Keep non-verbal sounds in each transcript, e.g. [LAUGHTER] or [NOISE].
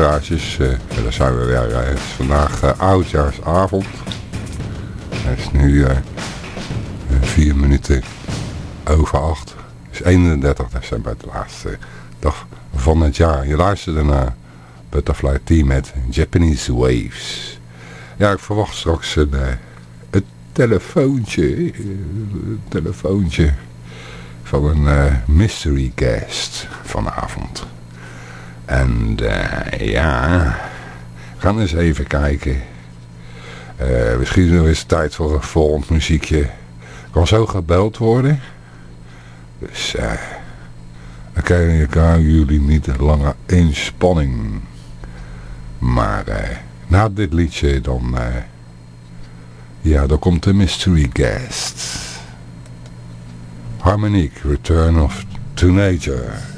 Uh, daar zijn we weer. het is vandaag uh, oudjaarsavond. Het is nu vier minuten over acht. Het is 31 december, de laatste dag van het jaar. Je luisterde naar Butterfly Team met Japanese Waves. Ja, ik verwacht straks een, een telefoontje. Een telefoontje van een mystery guest vanavond. En uh, ja, gaan eens even kijken. Uh, misschien is het tijd voor een volgend muziekje. Kan zo gebeld worden. Dus uh, dan krijgen jullie niet een lange inspanning. Maar uh, na dit liedje dan... ja, dan komt de mystery guest. Harmonique, Return of to Nature.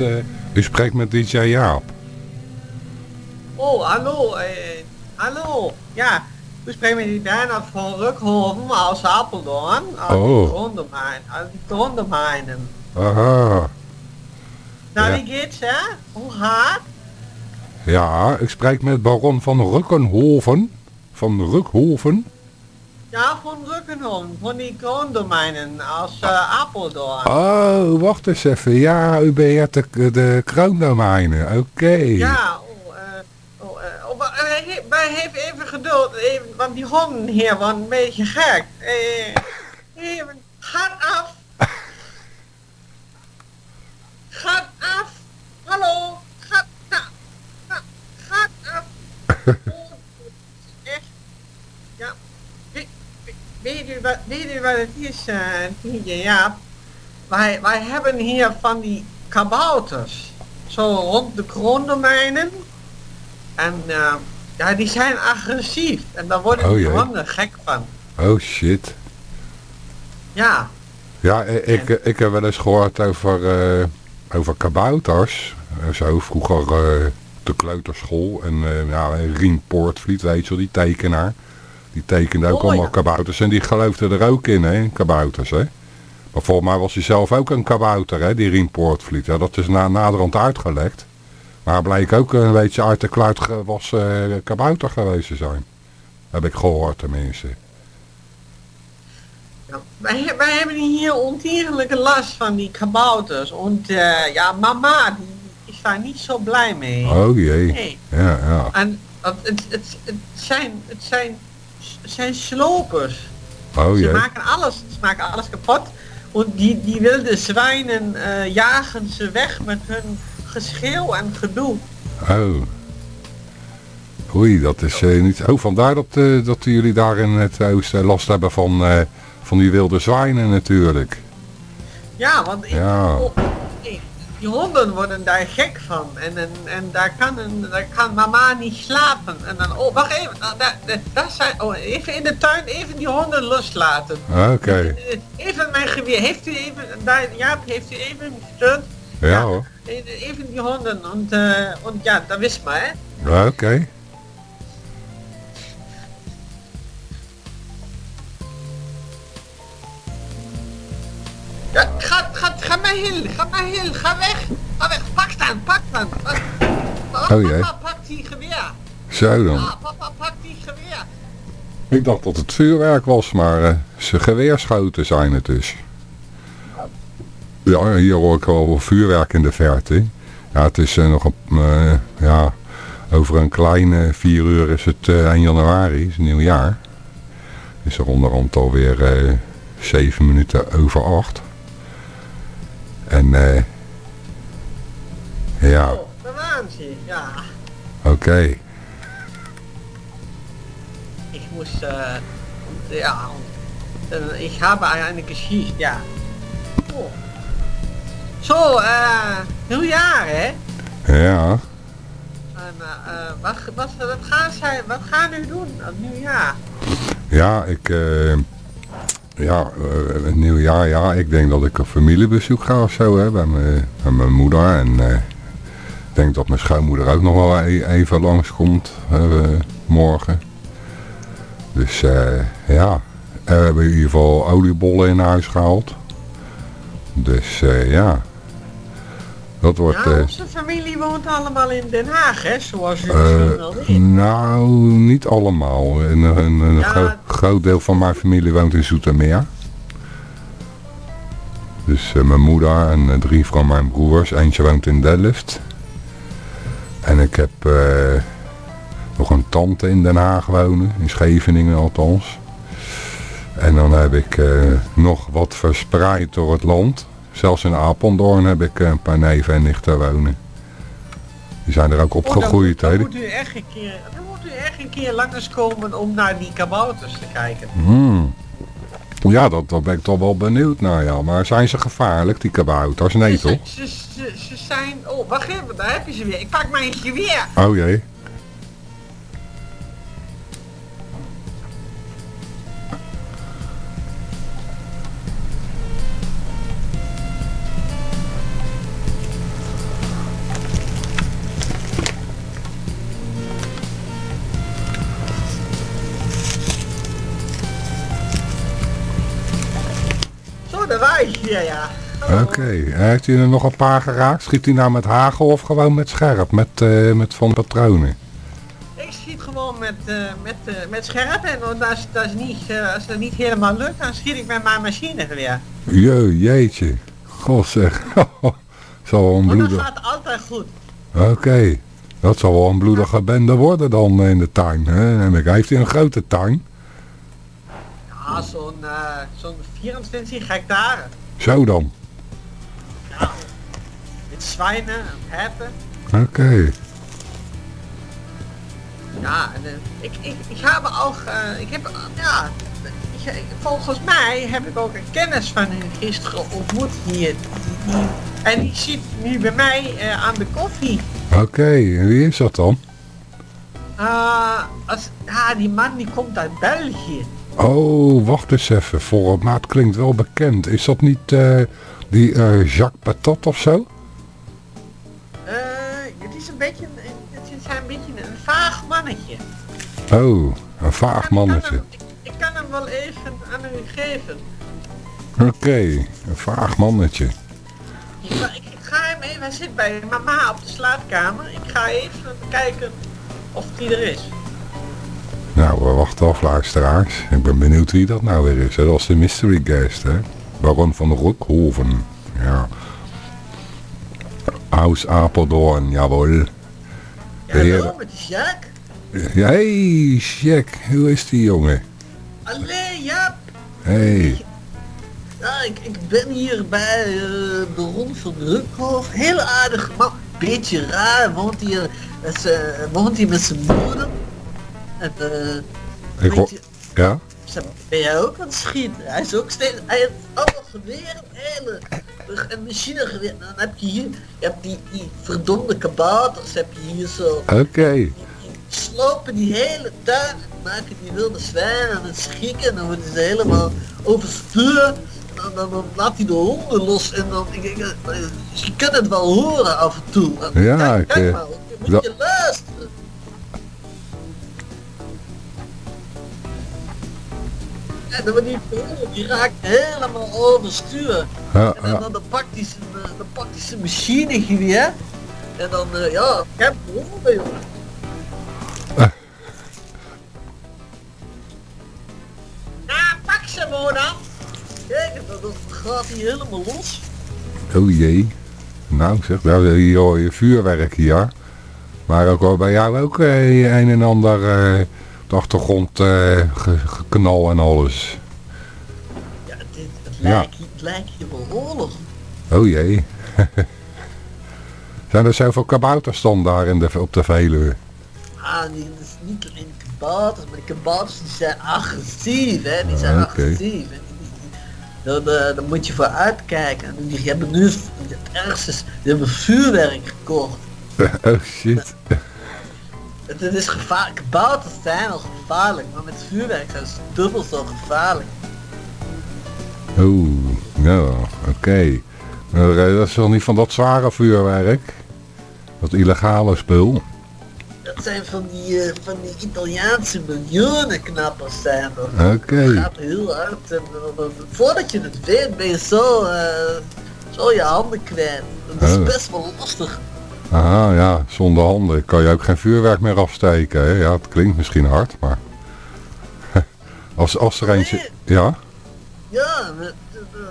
Uh, u spreekt met DJ Jaap. Oh, hallo. hallo. Ja, u spreekt met die Bernard van Rukhoven als Apeldoorn. Uit oh. Aha. Nou, ja. wie geht's, hè? Hoe gaat ja, ik spreek met baron van Rukkenhoven. Van Rukhoven. Van die kroondomeinen als uh, Apeldoorn. Oh, wacht eens even. Ja, u bent de, de kroondomeinen. Oké. Ja, oh, uh, oh, uh, oh, wij hebben even geduld. Even, want die honden hier waren een beetje gek. even, gaat af. gaat af. Hallo. Echt? Ja. weet, u het is, uh, Ja. Wij, wij hebben hier van die kabouters. Zo rond de kroondomeinen. En uh, ja, die zijn agressief. En daar worden oh, honden gek van. Oh shit. Ja. Ja, ik, ik heb wel eens gehoord over, uh, over kabouters. Zo vroeger de kleuterschool. En uh, ja, Rien Poortvliet, weet je wel, die tekenaar. Die tekende ook oh, allemaal kabouters. En die geloofde er ook in, hè, kabouters, hè. Maar volgens mij was hij zelf ook een kabouter, hè, die Rien Poortvliet. Ja, dat is na, naderhand uitgelekt. Maar hij bleek ook een beetje uit de kluit gewassen uh, kabouter geweest te zijn. Heb ik gehoord tenminste. Wij, wij hebben hier ontierlijke last van die kabouters. En uh, ja, mama die is daar niet zo blij mee. Oh jee. Nee. Ja, ja. En het, het, het, zijn, het, zijn, zijn slopers. Oh Ze maken alles, ze maken alles kapot. En die, die wilde zwijnen eh, jagen ze weg met hun geschreeuw en gedoe. Oh. Oei, dat is eh, niet... Oh, vandaar dat, eh, dat jullie daar in het oosten last hebben van, van die wilde zwijnen natuurlijk. Ja, want Ja. ik- die honden worden daar gek van. En, en, en daar, kan een, daar kan mama niet slapen. En dan, oh, wacht even. nou, Daar, daar, daar zijn, oh, even in de tuin, even die honden loslaten. Oké. Eh, Even mijn geweer. Heeft u even, daar, Jaap, heeft u even? Ja hoor. Even die honden. En, eh, en ja, dat wist maar, hè. Ja, Oké. Ja, ga, ga, ga maar heel, ga maar heel, ga weg. Ga weg, pak dan, pak dan. Pak, Oh. Papa, pak die geweer. Zo dan. Ja, papa, pak die geweer. Ik dacht dat het vuurwerk was, maar eh, ze geweerschoten zijn het dus. Ja, hier hoor ik wel vuurwerk in de verte. Ja, het is eh, nog een, eh, ja, over een kleine vier uur is het 1 januari, is nieuwjaar. Is er onderhand alweer 7 minuten over 8. En eh ja, Oh, daar waren ze, ja. oké. Ich muss, äh, ja, ich habe eine Geschichte, ja. Oh. Zo, eh, nieuwjaar, hè? Ja, En, eh, wat, wat, wat, gaan zij, wat gaan u doen op nieuwjaar? Ja, ik, eh, ja, eh, het nieuwjaar, ja, ik denk dat ik op familiebezoek ga of zo, hè, bij mijn, mijn moeder. En eh, ik denk dat mijn schoonmoeder ook nog wel e- even langskomt, eh, morgen. Dus ja, we hebben in ieder geval oliebollen in huis gehaald. Dus ja, dat wordt... Ja, eh, onze familie woont allemaal in Den Haag, hè? Zoals u misschien eh, wel weet. nou, niet allemaal. Een, een, een Ja. groot deel van mijn familie woont in Zoetermeer. Dus eh, mijn moeder en drie van mijn broers. Eentje woont in Delft. En ik heb nog een tante in Den Haag wonen. In Scheveningen althans. En dan heb ik nog wat verspreid door het land. Zelfs in Apeldoorn heb ik eh, een paar neven en nichten wonen. Die zijn er ook Oh, dan, opgegroeid. dan hè. moet u echt een keer, dan moet u echt een keer langskomen om naar die kabouters te kijken. Hmm. Ja, dat, dat ben ik toch wel benieuwd naar, ja. Maar zijn ze gevaarlijk, die kabouters? Nee, ze, toch? Ze, ze, ze zijn, oh, wacht even, daar heb je ze weer. Ik pak mijn geweer. Oh jee. Weer, ja. Hallo. Oké. Heeft u er nog een paar geraakt? Schiet u nou met hagel of gewoon met scherp? Met, eh, met van patronen? Ik schiet gewoon met, eh, met, eh, met scherp en als dat, dat, is niet, eh, als dat niet helemaal lukt, dan schiet ik met mijn machinegeweer. Je, jeetje. God zeg. [LAUGHS] zal een dat gaat altijd goed. Oké. Dat zal wel een bloedige bende worden dan in de tuin. Hè? En heeft u een grote tuin. Ja, zo'n zo'n 24 hectare. Zo dan. Ja, met zwijnen en herten. Oké. Ja, en, eh, ik, ik, ik heb ook, eh, ik heb, ja, ik- volgens mij heb ik ook een kennis van hen gisteren ontmoet hier. En die zit nu bij mij eh, aan de koffie. Oké. En wie is dat dan? Ah, als, ja, die man die komt uit België. Oh, wacht eens even. Formaat klinkt wel bekend. Is dat niet eh, die eh, Jacques Patat of zo? Eh, het is een beetje, een- het is een beetje een vaag mannetje. Oh, een vaag Ik kan mannetje. hem- Ik, ik kan hem wel even aan u geven. Oké, een vaag mannetje. Ik, ga- ik, ik ga hem even, hij zit bij mama op de slaapkamer. Ik ga even kijken of die er is. Nou, we wachten af, luisteraars. Ik ben benieuwd wie dat nou weer is. Dat was de mystery guest, hè. Baron van Roekhoven. Ja. Aus Apeldoorn, jawel. Ja, hallo, met die Jack. Ja, hey, Jack. Hoe is die jongen? Allee, ja. Hey. Ja, ik, ik ben hier bij eh, Baron van Rukhoff. Heel aardig man. Beetje raar. Woont hier, met z'n- woont hier met zijn moeder. En eh... Ik hoor... je, Ja? Ben jij ook aan het schieten? Hij is ook steeds... Hij heeft allemaal geweren, hele... En machinegeweer. Dan heb je hier... Je hebt die, die verdomde kabouters heb je hier zo. Oké. Die slopen die hele tuin en maken die wilde zwijnen aan het schikken. En dan worden ze helemaal overstuur. En dan, dan, dan laat hij de honden los en dan... Ik, ik, je kunt het wel horen af en toe. Ja, kijk, ik, kijk maar, moet dat- je luisteren. Wordt die vrouw, die raakt helemaal overstuur. Ja, En dan, ja. dan, dan pakt hij zijn, eh, dan pakt hij zijn machinegeweer. En dan, eh, ja, ik heb honden, jongen. Ja, pak ze maar dan. Kijk, dan, dan gaat hij helemaal los. Oh jee. Nou zeg, hier hoor je vuurwerk hier. Maar ook wel bij jou ook eh, een en ander eh, de achtergrond eh, ge- geknal en alles. Ja, dit, het, Ja. lijkt, hier- het lijkt hier wel oorlog. Oh jee. [LAUGHS] Zijn er zoveel kabouters dan daar in de, op de Veluwe? Ah, die, dat is niet alleen kabouters, maar de kabouters die zijn agressief, hè. Die zijn Ah, oké. agressief. Dan, eh, moet je voor uitkijken. En die hebben nu, het ergste is, die hebben vuurwerk gekocht. [LAUGHS] oh shit. Het, het is gevaarlijk. Kabouters zijn al gevaarlijk, maar met vuurwerk zijn ze dubbel zo gevaarlijk. Oh, nou, oké. Eh, dat is wel niet van dat zware vuurwerk? Dat illegale spul? Dat zijn van die, eh, van die Italiaanse miljoenenknappers zijn dat. Oké. Het gaat heel hard en eh, eh, voordat je het weet ben je zo, zo je handen kwijt. Dat is Oh. best wel lastig. Aha, ja, zonder handen kan je ook geen vuurwerk meer afsteken. Hè? Ja, het klinkt misschien hard, maar... [LAUGHS] Als, als er eentje... Ja? Ja,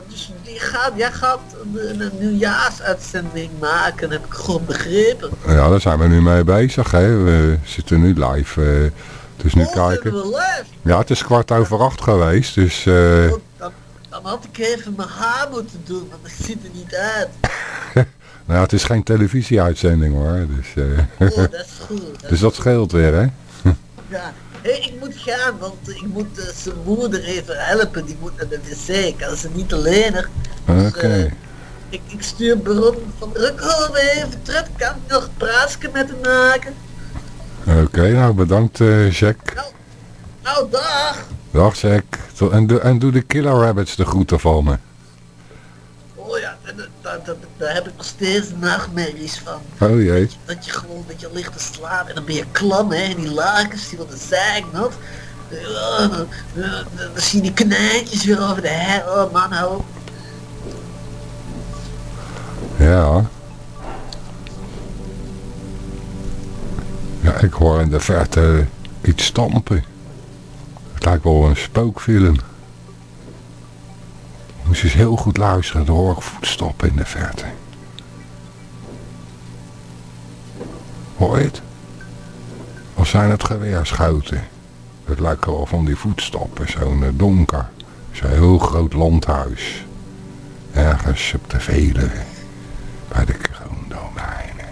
dus die gaat, jij gaat een, een nieuwjaarsuitzending maken, heb ik gewoon begrepen. Ja, daar zijn we nu mee bezig. Hè? We zitten nu live. eh dus nu Oh, kijken. Ja, het is kwart over acht geweest, dus... Oh, dan, dan had ik even mijn haar moeten doen, want ik ziet er niet uit. [LAUGHS] nou ja, het is geen televisieuitzending hoor. Dus, eh, Oh, dat is goed. [LAUGHS] dat dus dat scheelt weer, hè? [LAUGHS] Ja. Hé, ik moet gaan, want ik moet eh, zijn moeder even helpen. Die moet naar de wc. Ik kan ze niet alleen. Dus, Oké. eh, ik, ik stuur Baron van Rukhoven even terug. Kan ik nog praatje met hem maken? Oké, nou bedankt Jack. Nou, dag! Dag Jack. En, doe- en doe de Killer Rabbits de groeten van me. Daar, daar, daar heb ik nog steeds nachtmerries van. Oh jee. Dat je gewoon, dat je ligt te slapen en dan ben je klam, hè. En die lakens, die de zijkant. Ja, dan, dan, dan, dan zie je die knijtjes weer over de her. Oh man, hou op. Ja. Ja, ik hoor in de verte iets stampen. Het lijkt wel een spookfilm. Moest je eens heel goed luisteren, dan hoor ik voetstappen in de verte. Hoor je het? Of zijn het geweerschoten? Het lijkt wel van die voetstappen, zo'n eh, donker. Zo'n heel groot landhuis. Ergens op de Veluwe. Bij de kroondomeinen.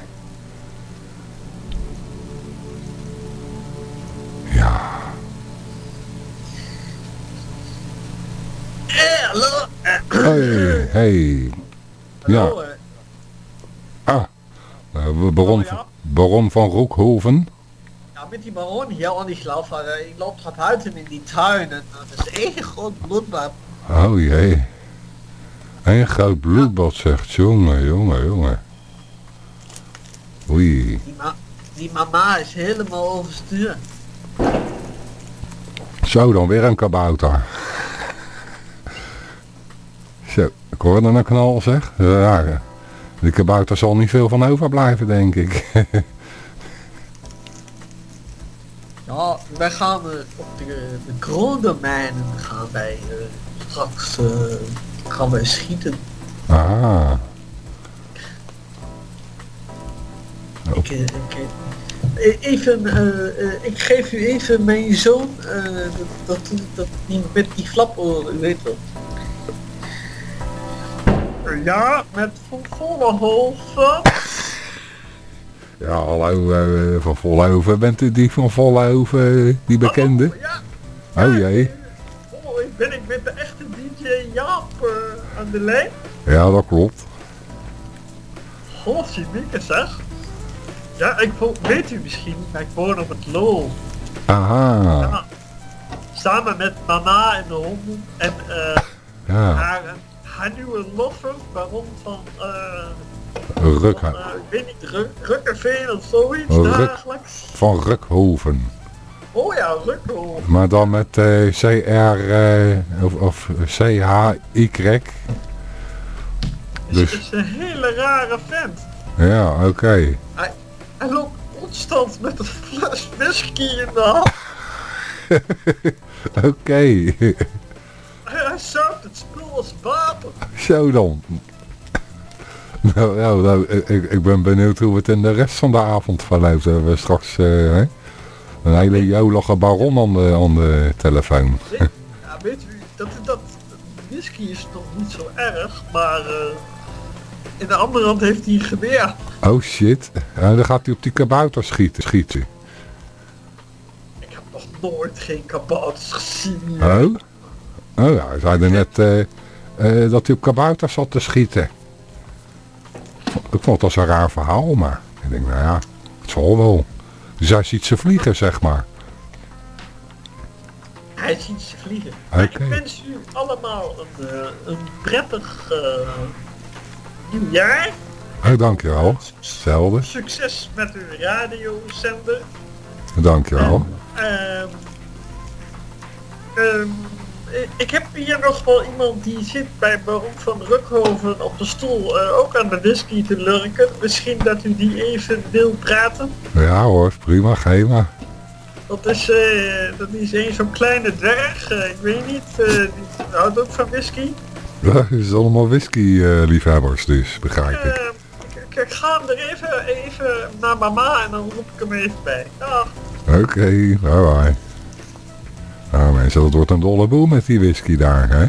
Ja. Hey, hey. Ja, ah. baron, baron van Roekhoven. Ja, met die baron hier, ik loop, van, eh, ik loop gaat buiten in die tuin en dat is één groot bloedbad. Oh jee. Een groot bloedbad zegt, jongen, jongen, jongen. Oei. Die, ma die mama is helemaal overstuur. Zo, dan weer een kabouter. Hoorde een knal zeg. Ja, de kabouter zal niet veel van overblijven, denk ik. [LAUGHS] Ja, wij gaan eh, op de, de kronenmijnen gaan wij eh, straks eh, gaan wij schieten. Ah. Ik, ik, eh, even, ik geef u even mijn zoon, eh, dat, dat, dat met die flaporen, u weet wel. Ja, met Van Vollenhoven. Ja, hallo eh, van Vollenhoven. Bent u die van Vollenhoven, eh, die bekende? Oh, ja, Oh jee. oh, ik ben ik met de echte DJ Jaap eh, aan de lijn. Ja, dat klopt. Godzijdank zeg. Ja, ik weet u misschien, maar ik woon op het Lol. Aha. Ja. Samen met mama en de honden en eh, Ja, haar, haar nieuwe loffer, baron van, eh, Ruk, van, eh, ik weet niet, Ruk, Rukkerveen of zoiets Ruk. dagelijks. van Rukhoven. Oh ja, Rukkel. Maar dan met eh, CR eh, of, of CHY. Dus... Het is een hele rare vent. Ja, oké. Hij loopt constant met een fles whisky in de hand. [LAUGHS] Oké. Hij, hij zuipt het water. Zo dan. Nou, nou, nou, ik, ik ben benieuwd hoe het in de rest van de avond verloopt. We hebben straks eh, hè, een hele jolige baron aan de, aan de telefoon. Ja, weet u, dat, dat whisky is nog niet zo erg, maar eh, in de andere hand heeft hij een geweer. Oh shit. Ja, dan gaat hij op die kabouter schieten. schieten. Ik heb nog nooit geen kabouters gezien. Oh? Oh ja, hij zei er net eh, eh, dat hij op kabouter zat te schieten. Ik vond dat een raar verhaal, maar ik denk, nou ja, het zal wel. Dus hij ziet ze vliegen, zeg maar. Hij ziet ze vliegen. Ik wens u allemaal een, eh, een prettig eh nieuwjaar. Oh, dankjewel. Hetzelfde. Succes met uw radiozender. Dankjewel. Ehm, ik- ik heb hier nog wel iemand die zit bij Baron van Rukhoven op de stoel eh, ook aan de whisky te lurken. Misschien dat u die even wil praten. Ja hoor, prima, geef maar. Dat is, eh, dat is een zo'n kleine dwerg, eh, ik weet niet, eh, die houdt ook van whisky. Ja, het is allemaal whisky-liefhebbers dus, begrijp ik. Eh, ik, ik ga hem er even, even naar mama en dan roep ik hem even bij. Dag. Oké, bye bye. Nou mensen, dat wordt een dolle boel met die whisky daar, hè?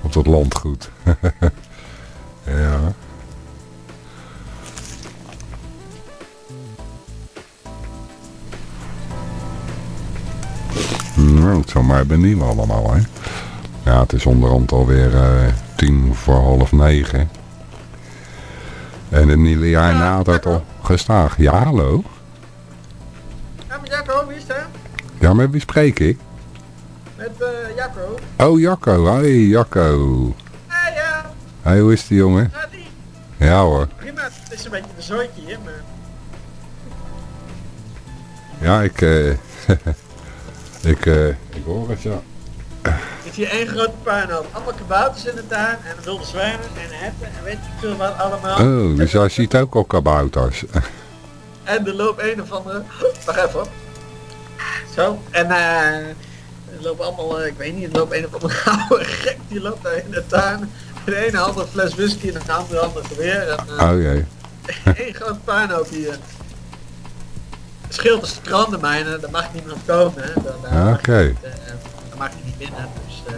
Op dat landgoed. [LAUGHS] ja. Nou, het zou mij benieuwen allemaal, hè? Ja, het is onderhand alweer eh tien voor half negen. En het nieuwe jaar Ja, nadert al gestaag. Ja, hallo? Ja, met Jacco, wie is het? Ja, met wie spreek ik? Met eh Jacco. Oh, Jacco. Hoi, Jacco. Ah ja, Hey, hoe is die jongen? ja die. Ja hoor. Prima, het is een beetje een zooitje hier, maar... Ja, ik, eh, [LAUGHS] ik, eh, ik hoor het, ja. Er is hier één grote puinhoop. Allemaal kabouters in de tuin en wilde zwijnen en herten en weet je veel wat allemaal. Oh, dus hij ziet ook al kabouters. En er loopt een of andere... Wacht even. Zo. En eh... er lopen allemaal, eh, ik weet niet, er loopt een of andere [LAUGHS] oude gek die loopt daar in de tuin. De ene hand een fles whisky en de andere hand een geweer. En, eh, Oh jee. [LAUGHS] één grote puinhoop hier. Scheelt de strandemijnen, daar mag niemand komen. Hè. Daar, daar Ja, mag oké. je niet, eh, daar mag je niet binnen. Dus eh,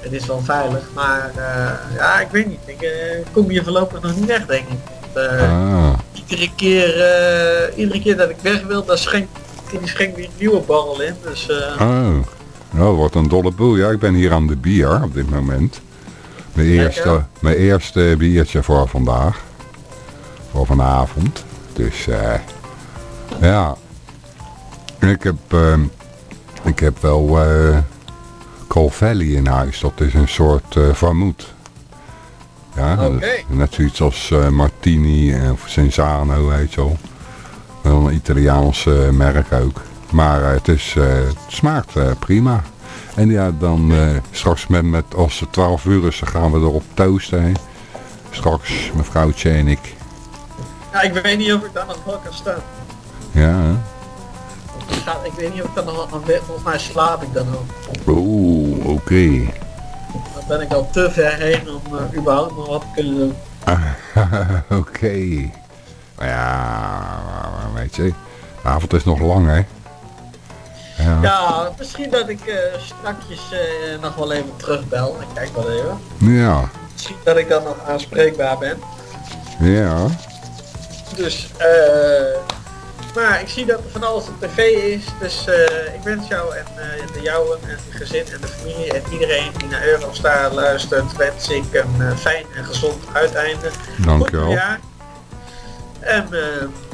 het is wel veilig. Maar eh, ja, ik weet niet. Ik eh, kom hier voorlopig nog niet weg, denk ik. Eh, Ah, iedere, keer, eh, iedere keer dat ik weg wil, dan schenk die schenkt weer een nieuwe barrel in. Dus eh, oh. Nou, wat een dolle boel. Ja, ik ben hier aan de bier op dit moment. Mijn eerste, mijn eerste biertje voor vandaag. Voor vanavond. Dus, eh, ja. Ik heb, eh, ik heb wel eh Col Valley in huis. Dat is een soort eh vermoed. Ja, net zoiets als eh, Martini of Senzano, weet je wel. Wel een Italiaans eh, merk ook. Maar eh, het, is, eh, het smaakt eh, prima. En ja, dan straks met, met, als het 12 uur is, dan gaan we erop toasten. hè. Straks, mevrouwtje en ik. ja, ik weet niet of ik daar nog wel kan staan. Ja, hè? ik weet niet of ik dan nog aan volgens mij slaap ik dan ook. Oeh, oké. Dan ben ik al te ver heen om uh, überhaupt nog wat te kunnen doen. [LAUGHS] oké. Okay. Ja, weet je, de avond is nog lang hè. Ja, ja misschien dat ik uh, strakjes uh, nog wel even terugbel. Ik kijk wel even. Ja. Misschien dat ik dan nog aanspreekbaar ben. Ja. Dus, eh maar ik zie dat er van alles op tv is. Dus uh, ik wens jou en de jouwen en je gezin en de familie en iedereen die naar Eurostar luistert, wens ik een fijn en gezond uiteinde. Dankjewel. Ja. En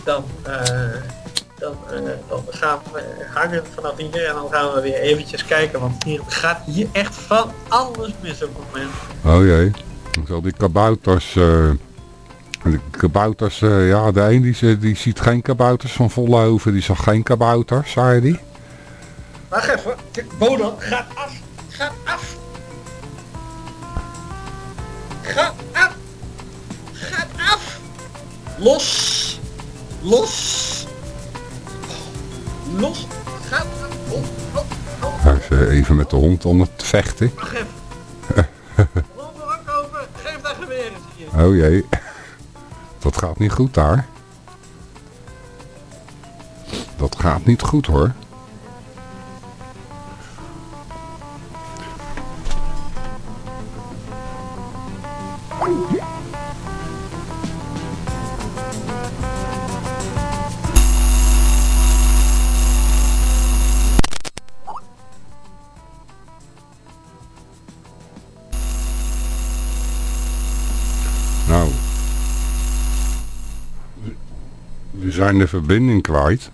dan, dan, dan gaan we hangen vanaf hier en dan gaan we weer eventjes kijken. Want hier gaat hier echt van alles mis op het moment. Oh jee. Ik zal die kabouters... De kabouters, uh, ja, de een die, die ziet geen kabouters van Vollenhoven, die zag geen kabouters, zei die? Wacht even, Bodan, gaat af, gaat af. Gaat af, gaat af. Los, los, los, gaat af. Oh, oh, oh. Hij is even met de hond om het vechten. Wacht even. Hak over, geef daar geweer hier. Oh jee. Dat gaat niet goed daar. Dat gaat niet goed hoor. Zijn de verbinding kwijt.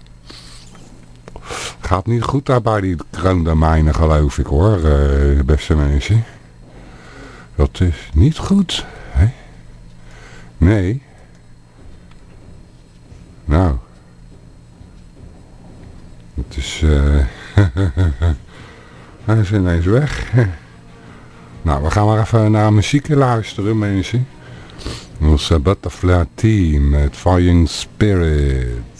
Gaat niet goed daar bij die kroondamijnen geloof ik hoor, uh, beste mensen. Dat is niet goed. Hè? Nee. Nou. Het is... Uh, [LAUGHS] Hij is ineens weg. nou, we gaan maar even naar muziek luisteren mensen. Onze Butterfly Team met Flying Spirit.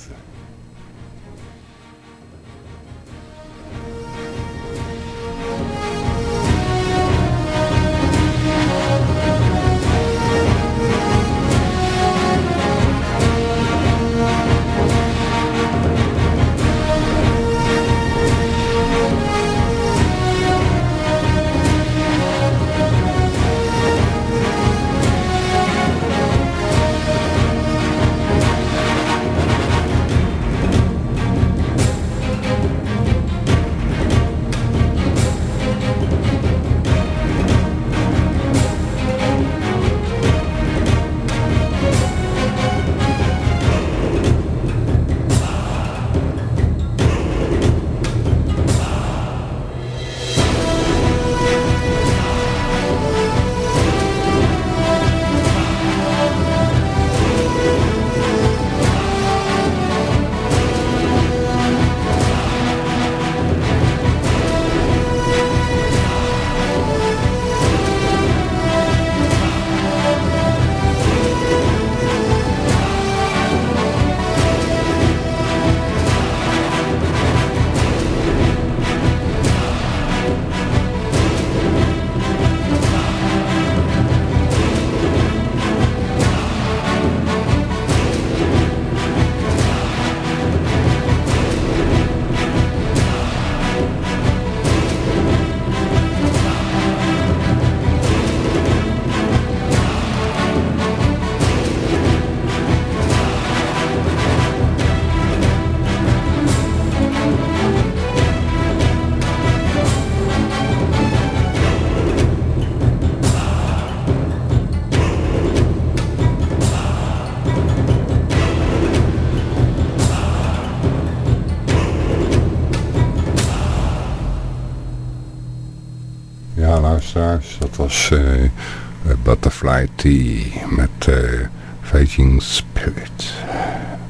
Butterfly Tea met uh, Spirit.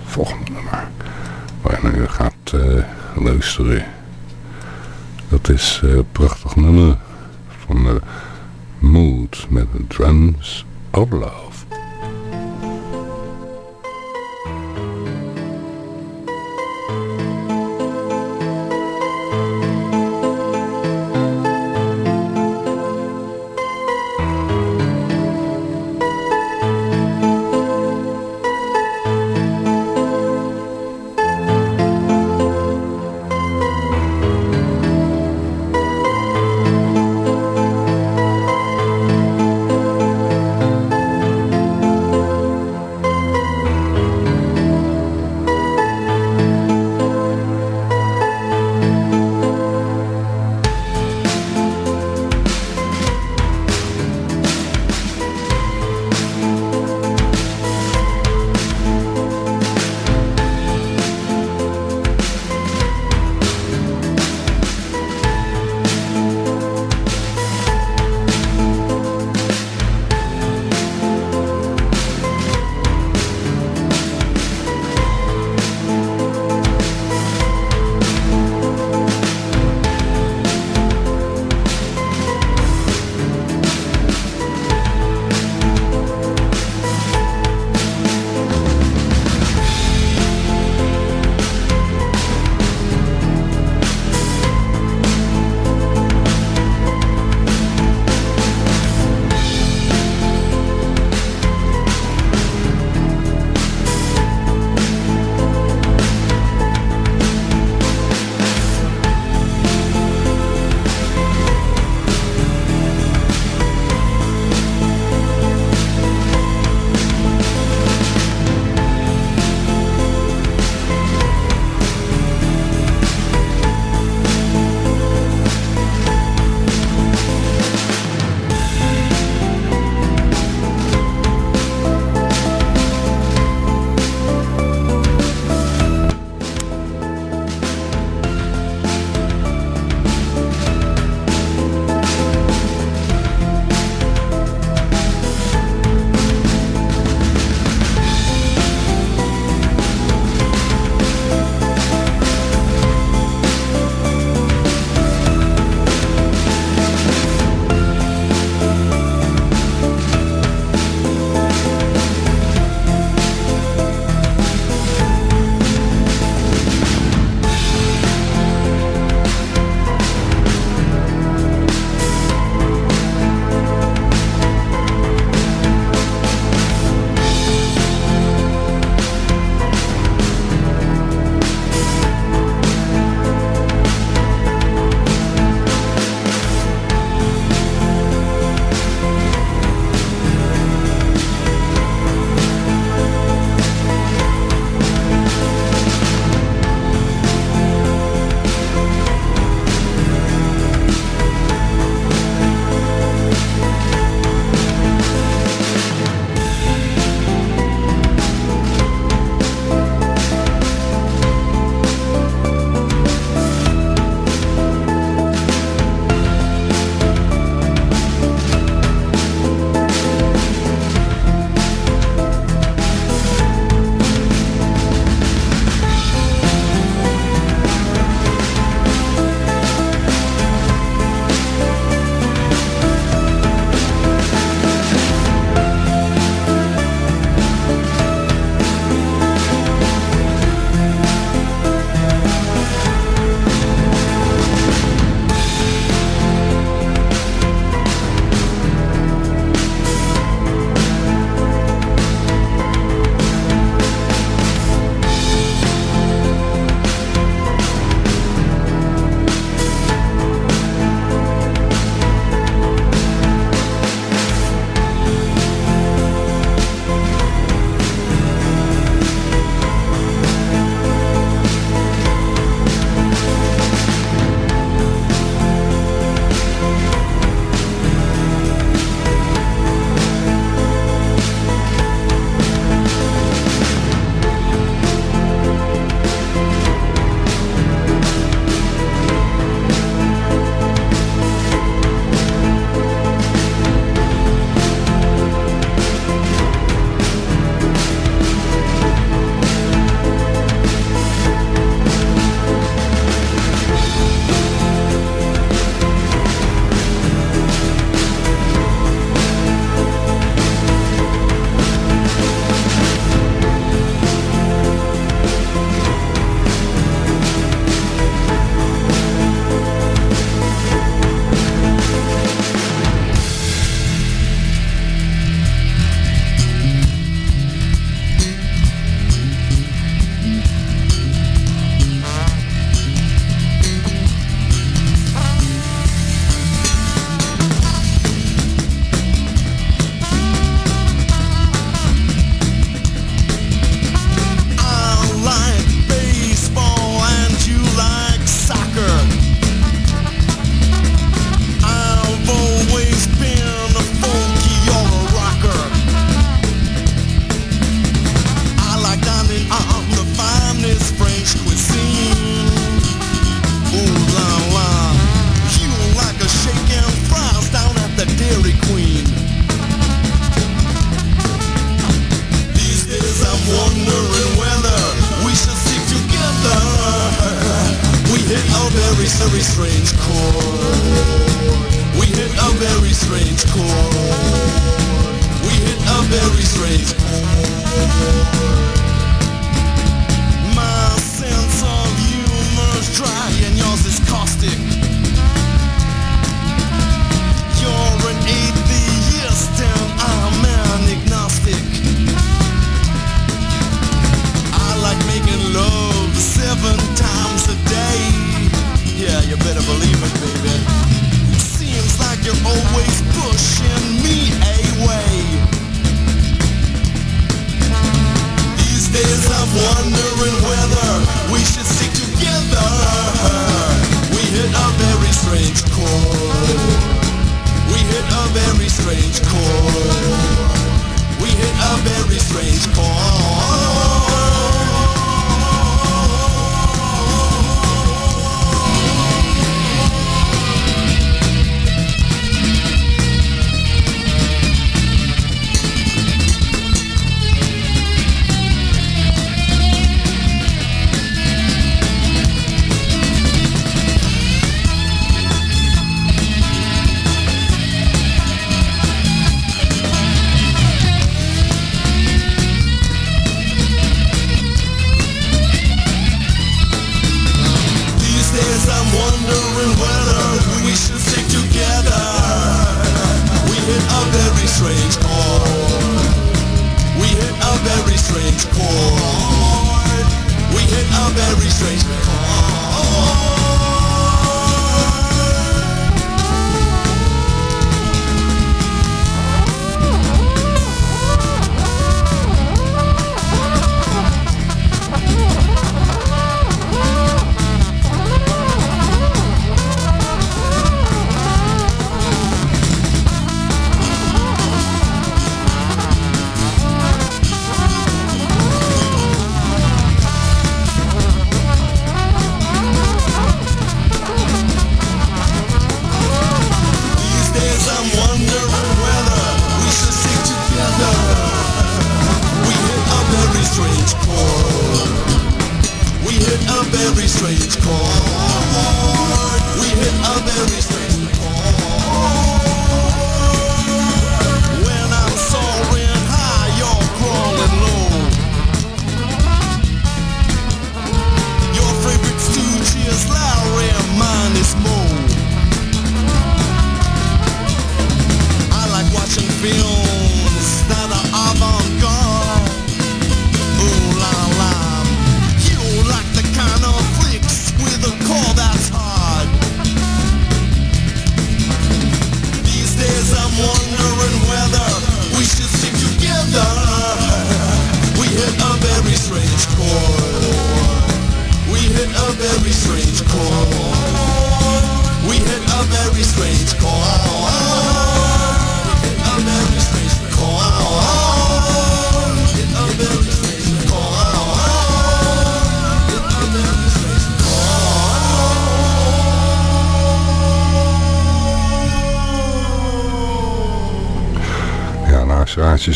Volgende nummer. Waar nu gaat uh, luisteren. Dat is een prachtig nummer van de Mood met de Drums of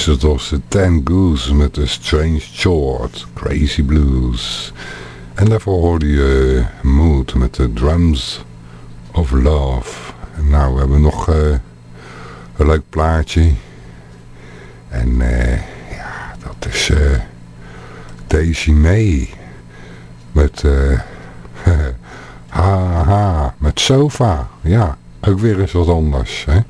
Dat was de Ten Goose met de Strange Short, Crazy Blues. En daarvoor hoorde je Mood met de Drums of Love. En nou, we hebben nog eh, een leuk plaatje. En uh, ja, dat is uh, Daisy May met [LAUGHS] Haha, met Sofa. Ja, ook weer eens wat anders, hè.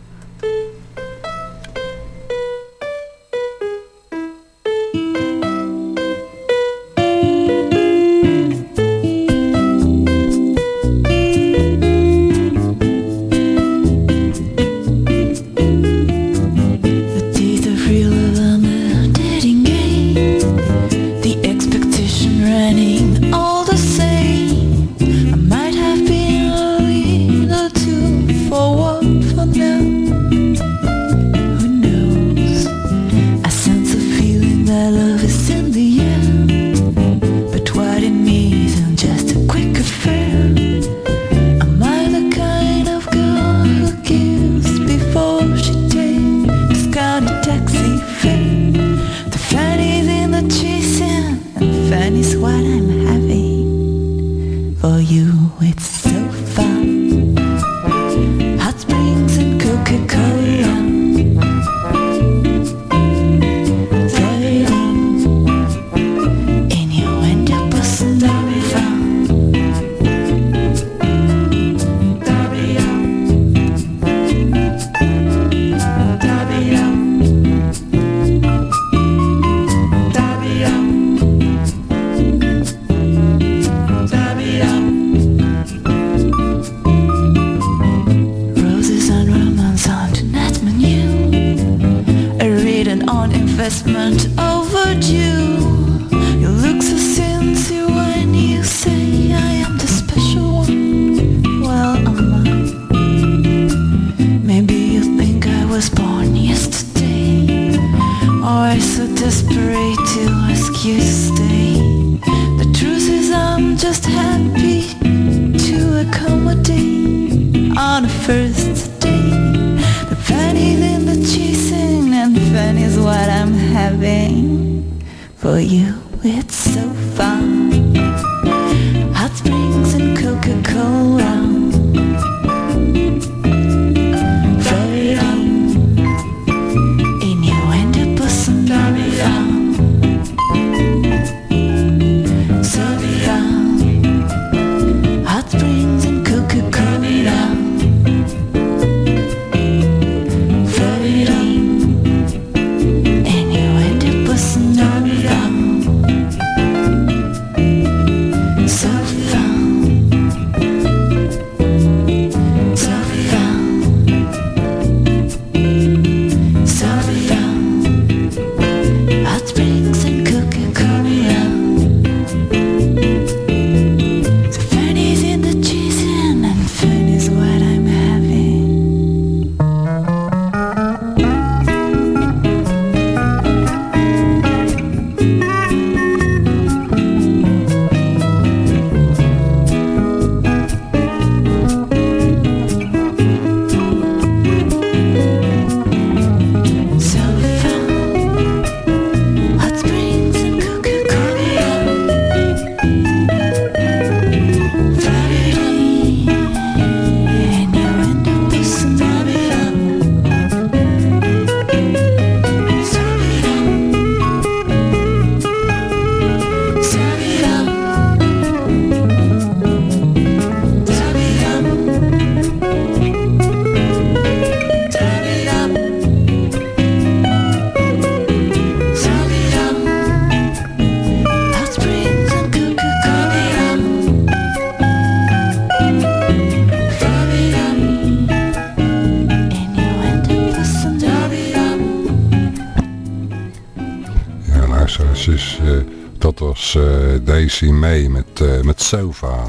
Mee met, eh, met Sofa.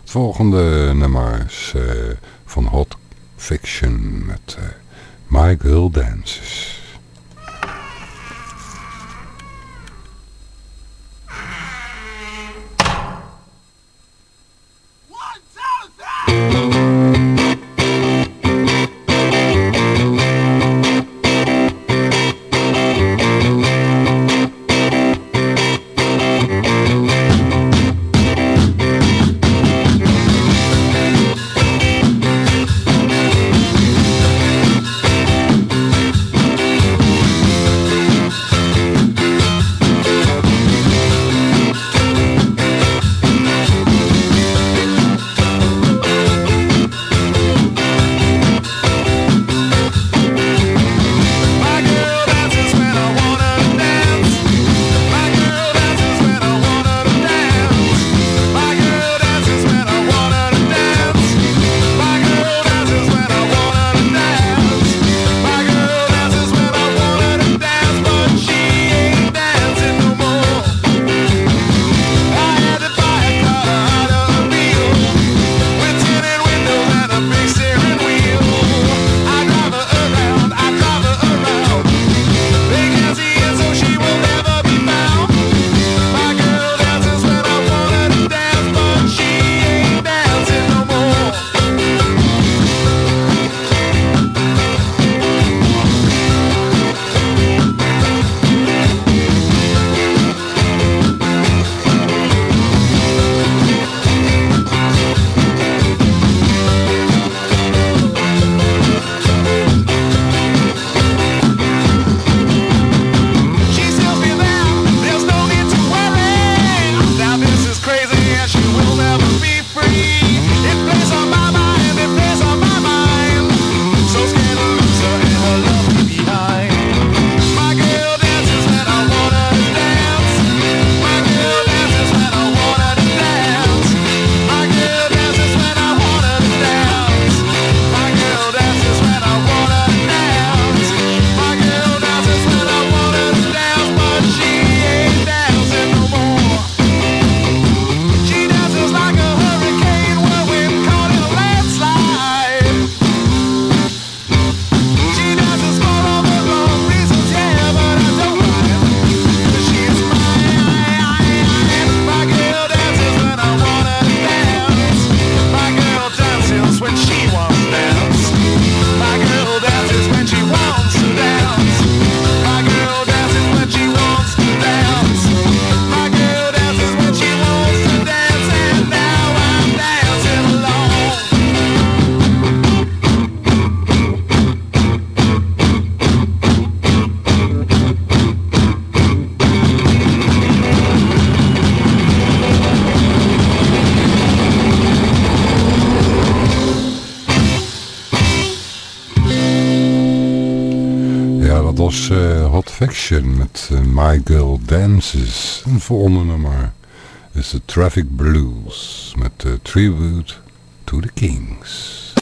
Het volgende nummer is eh, van Hot Fiction met eh, My Girl Dances. Met eh, My Girl Dances. Een volgende nummer is de Traffic Blues met de Tribute to the Kings.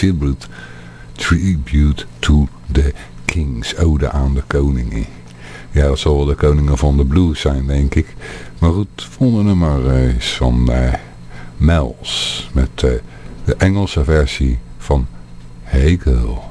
Tribute, tribute to the Kings. Ode aan de koningen. Ja, dat zal wel de koningen van de blues zijn, denk ik. Maar goed, volgende nummer is van uh, Mels. Met uh, de Engelse versie van Hey Girl.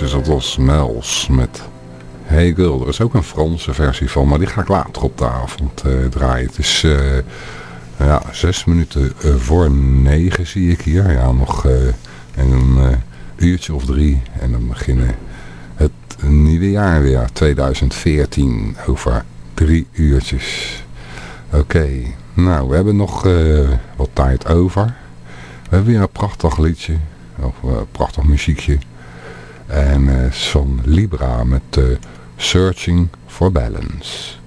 Is dat was Mels met Hey Girl. Er is ook een Franse versie van, maar die ga ik later op de avond uh, draaien. Het is uh, ja, zes minuten uh, voor negen zie ik hier. Ja, nog een uurtje of drie. En dan beginnen het nieuwe jaar weer, 2014, over drie uurtjes. Oké, nou we hebben nog wat tijd over. We hebben weer een prachtig liedje, of een prachtig muziekje. Van Libra met uh, Searching for Balance.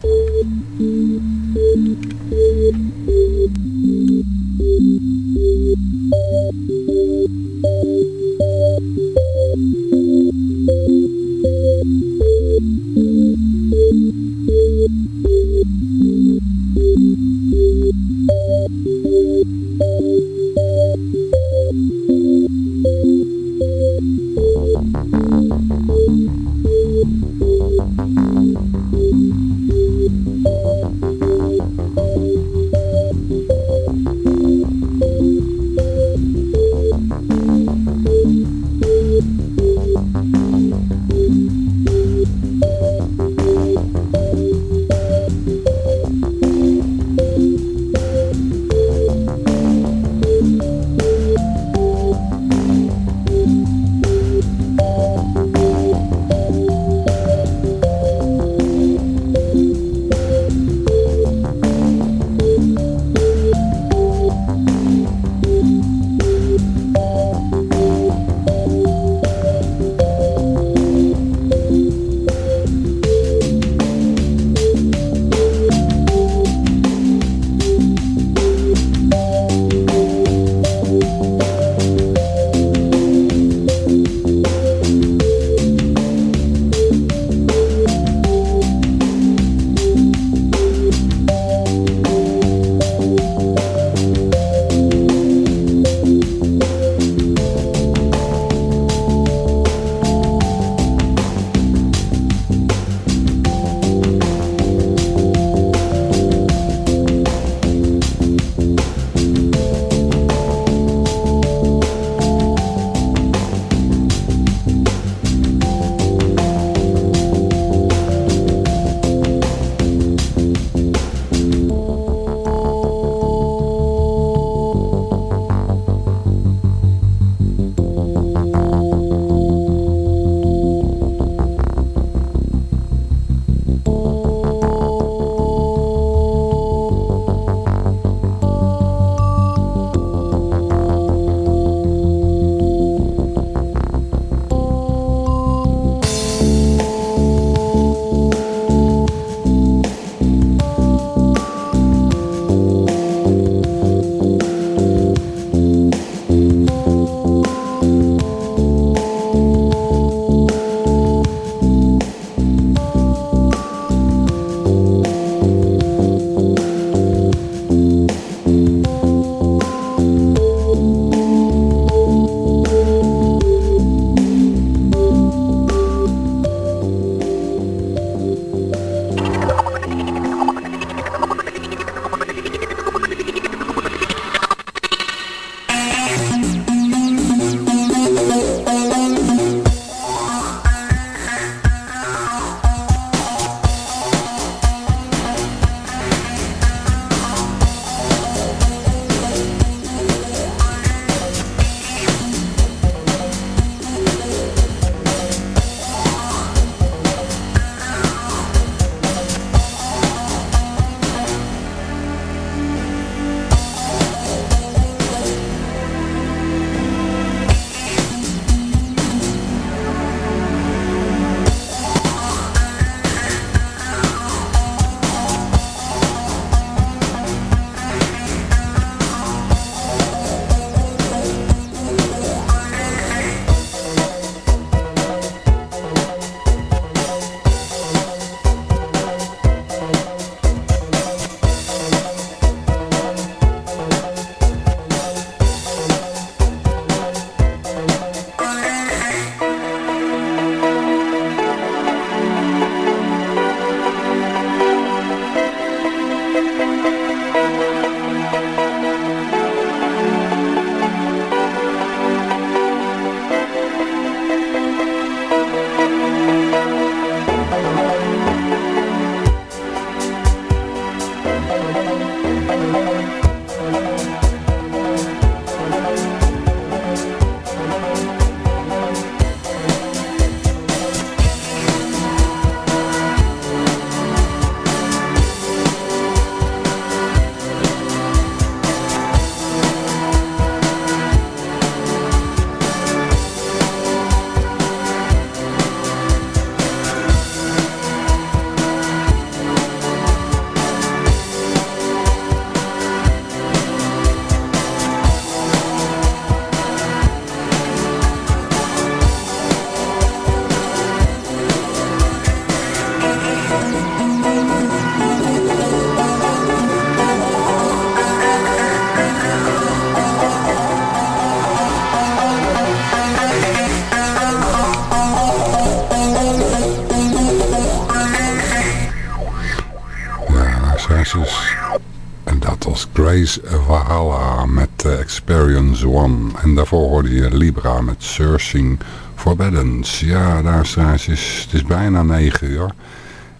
Grace Valhalla met eh, Experience One. En daarvoor hoorde je Libra met Searching for Balance. Ja, daar straks is het is bijna 9 uur.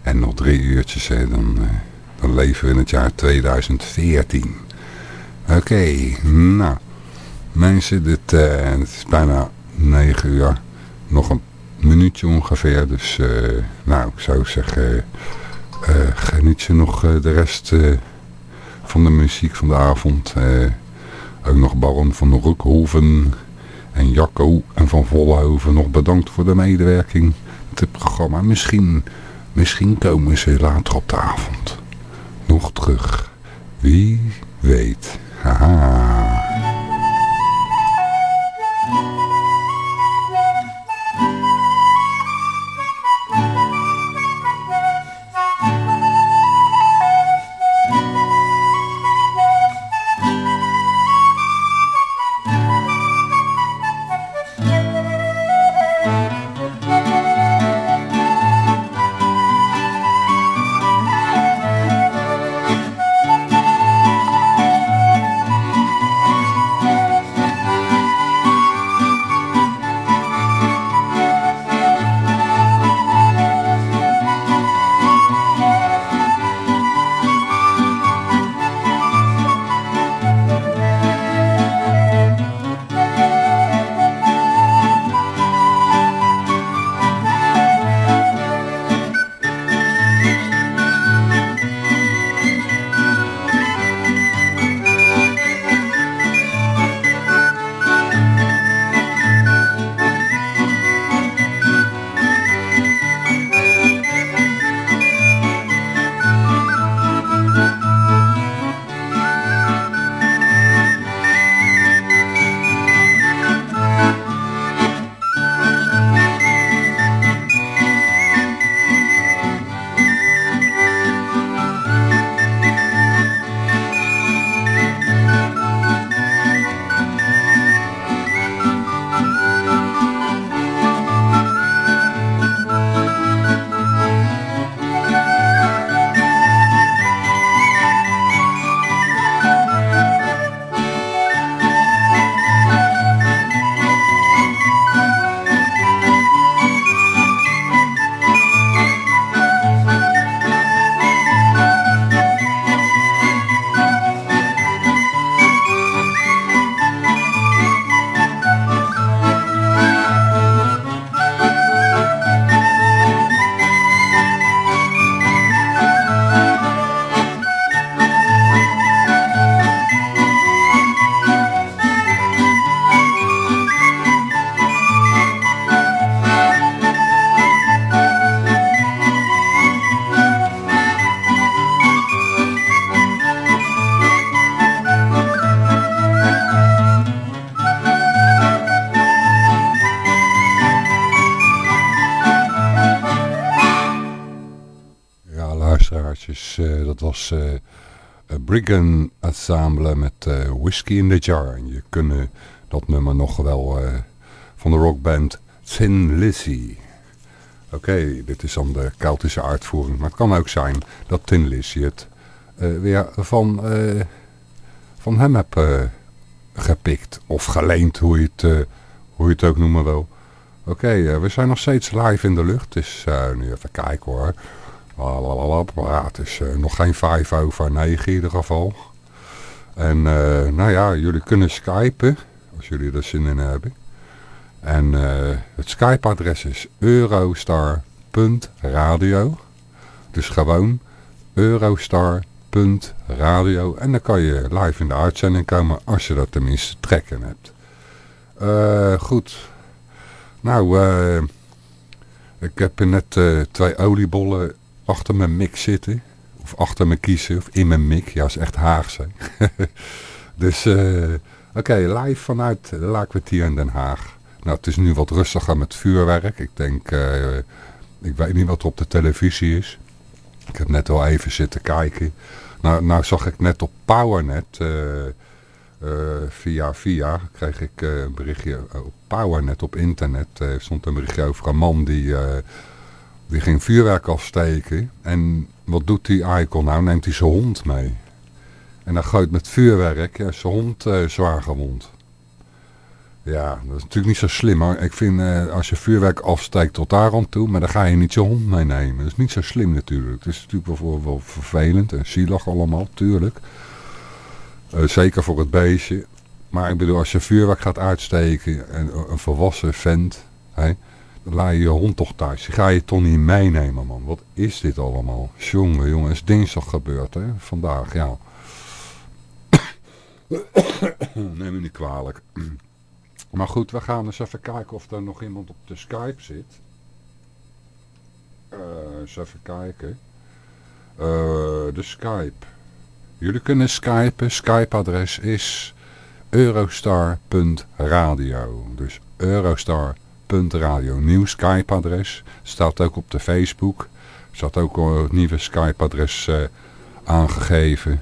En nog drie uurtjes, hè, dan, eh, dan leven we in het jaar 2014. Oké, nou. Mensen, dit, eh, het is bijna 9 uur. Nog een minuutje ongeveer. Dus, nou, ik zou zeggen... geniet je nog de rest van de muziek van de avond. Eh, ook nog Baron van Roekhoven en Jacco en Van Vollenhoven. Nog bedankt voor de medewerking het programma. Misschien, misschien komen ze later op de avond nog terug. Wie in the Jar. En je kunt dat nummer nog wel eh, van de rockband Thin Lizzy. Oké, dit is dan de Keltische uitvoering. Maar het kan ook zijn dat Tin Lizzy het eh, weer van, eh, van hem hebt gepikt. Of geleend, hoe je het, hoe je het ook noemen wil. Oké, we zijn nog steeds live in de lucht. Dus nu even kijken hoor. Lalalala, het is nog geen vijf over negen in ieder geval. En eh, nou ja, jullie kunnen skypen. Als jullie er zin in hebben. En eh, het Skype-adres is eurostar.radio. Dus gewoon eurostar.radio. En dan kan je live in de uitzending komen als je dat tenminste trekken hebt. Eh, goed. Nou, ik heb net twee oliebollen achter mijn mik zitten. Achter mijn kiezen, of in mijn mik. Ja, is echt Haags. hè. [LAUGHS] dus, eh, oké, live vanuit Laakkwartier in Den Haag. Nou, het is nu wat rustiger met vuurwerk. Ik denk, eh, ik weet niet wat er op de televisie is. Ik heb net al even zitten kijken. Nou, nou zag ik net op Powernet, eh, via via, kreeg ik een berichtje op Powernet op internet. Er stond een berichtje over een man die, Die ging vuurwerk afsteken. En wat doet die Icon nou? Neemt hij zijn hond mee. En dan gooit met vuurwerk ja, zijn hond eh, zwaar gewond. Ja, dat is natuurlijk niet zo slim. Maar ik vind eh, als je vuurwerk afsteekt tot daar aan toe. Maar dan ga je niet je hond meenemen. Dat is niet zo slim natuurlijk. Het is natuurlijk wel, wel vervelend en zielig allemaal, tuurlijk. Eh, zeker voor het beestje. Maar ik bedoel, als je vuurwerk gaat uitsteken. En een volwassen vent. Hè, laat je je hond toch thuis. Ga je toch niet meenemen, man. Wat is dit allemaal? Jongen, jongen, is dinsdag gebeurd, hè? Vandaag, ja. [COUGHS] Neem me niet kwalijk. [CLEARS THROAT] Maar goed, we gaan eens even kijken of er nog iemand op de Skype zit. Uh, eens even kijken. Uh, de Skype. Jullie kunnen skypen. Skype-adres is eurostar.radio. Dus eurostar.radio. Nieuw Skype-adres. Staat ook op de Facebook. Staat ook een nieuwe Skype-adres uh, aangegeven.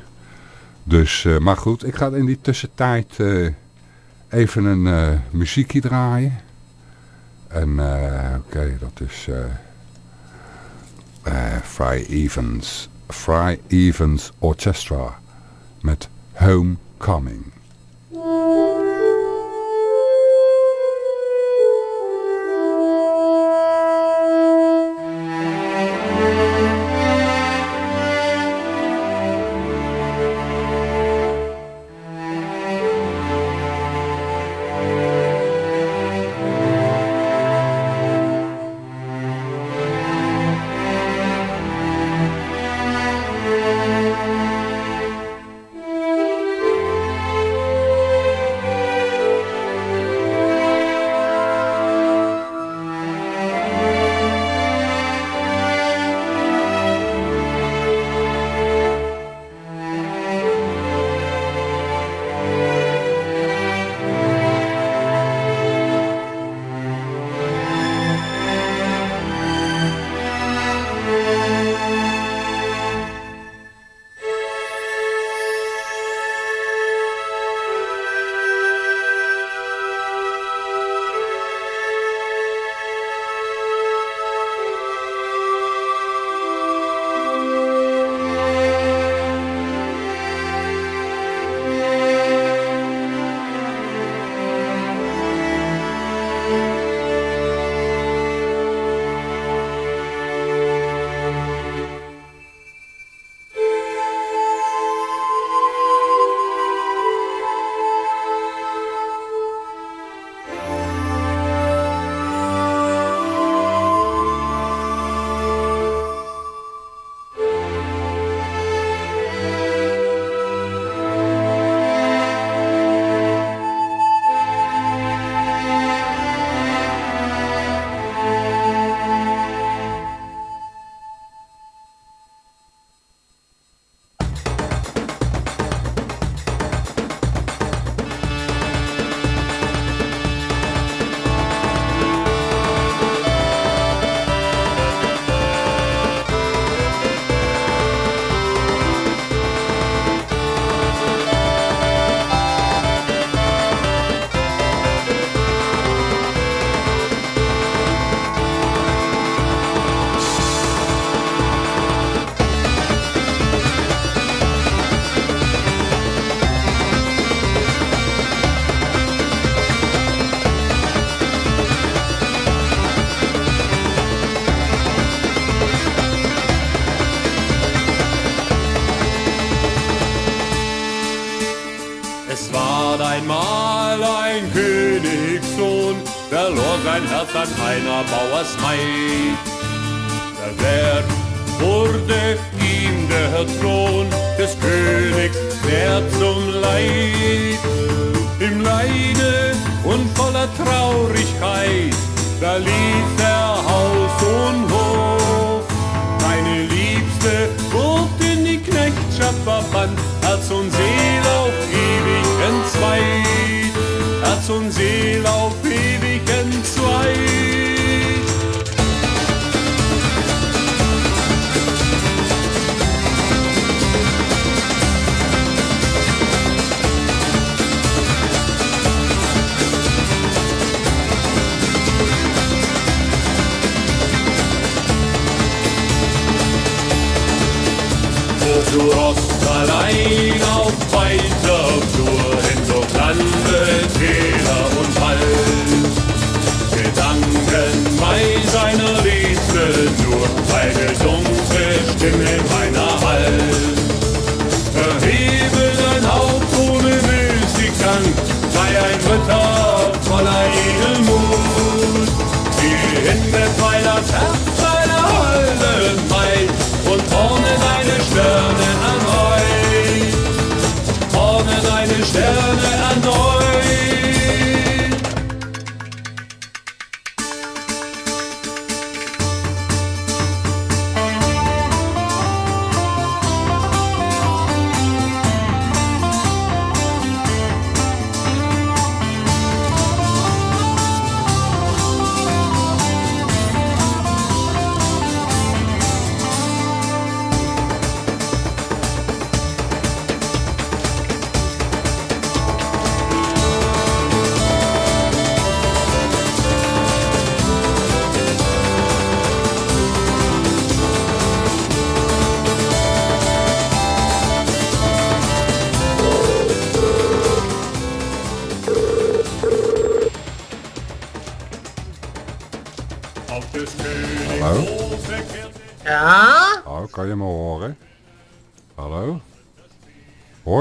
Dus, uh, maar goed, ik ga in die tussentijd uh, even een muziekje draaien. En oké, dat is Fry Evans. Fry Evans Orchestra met Homecoming.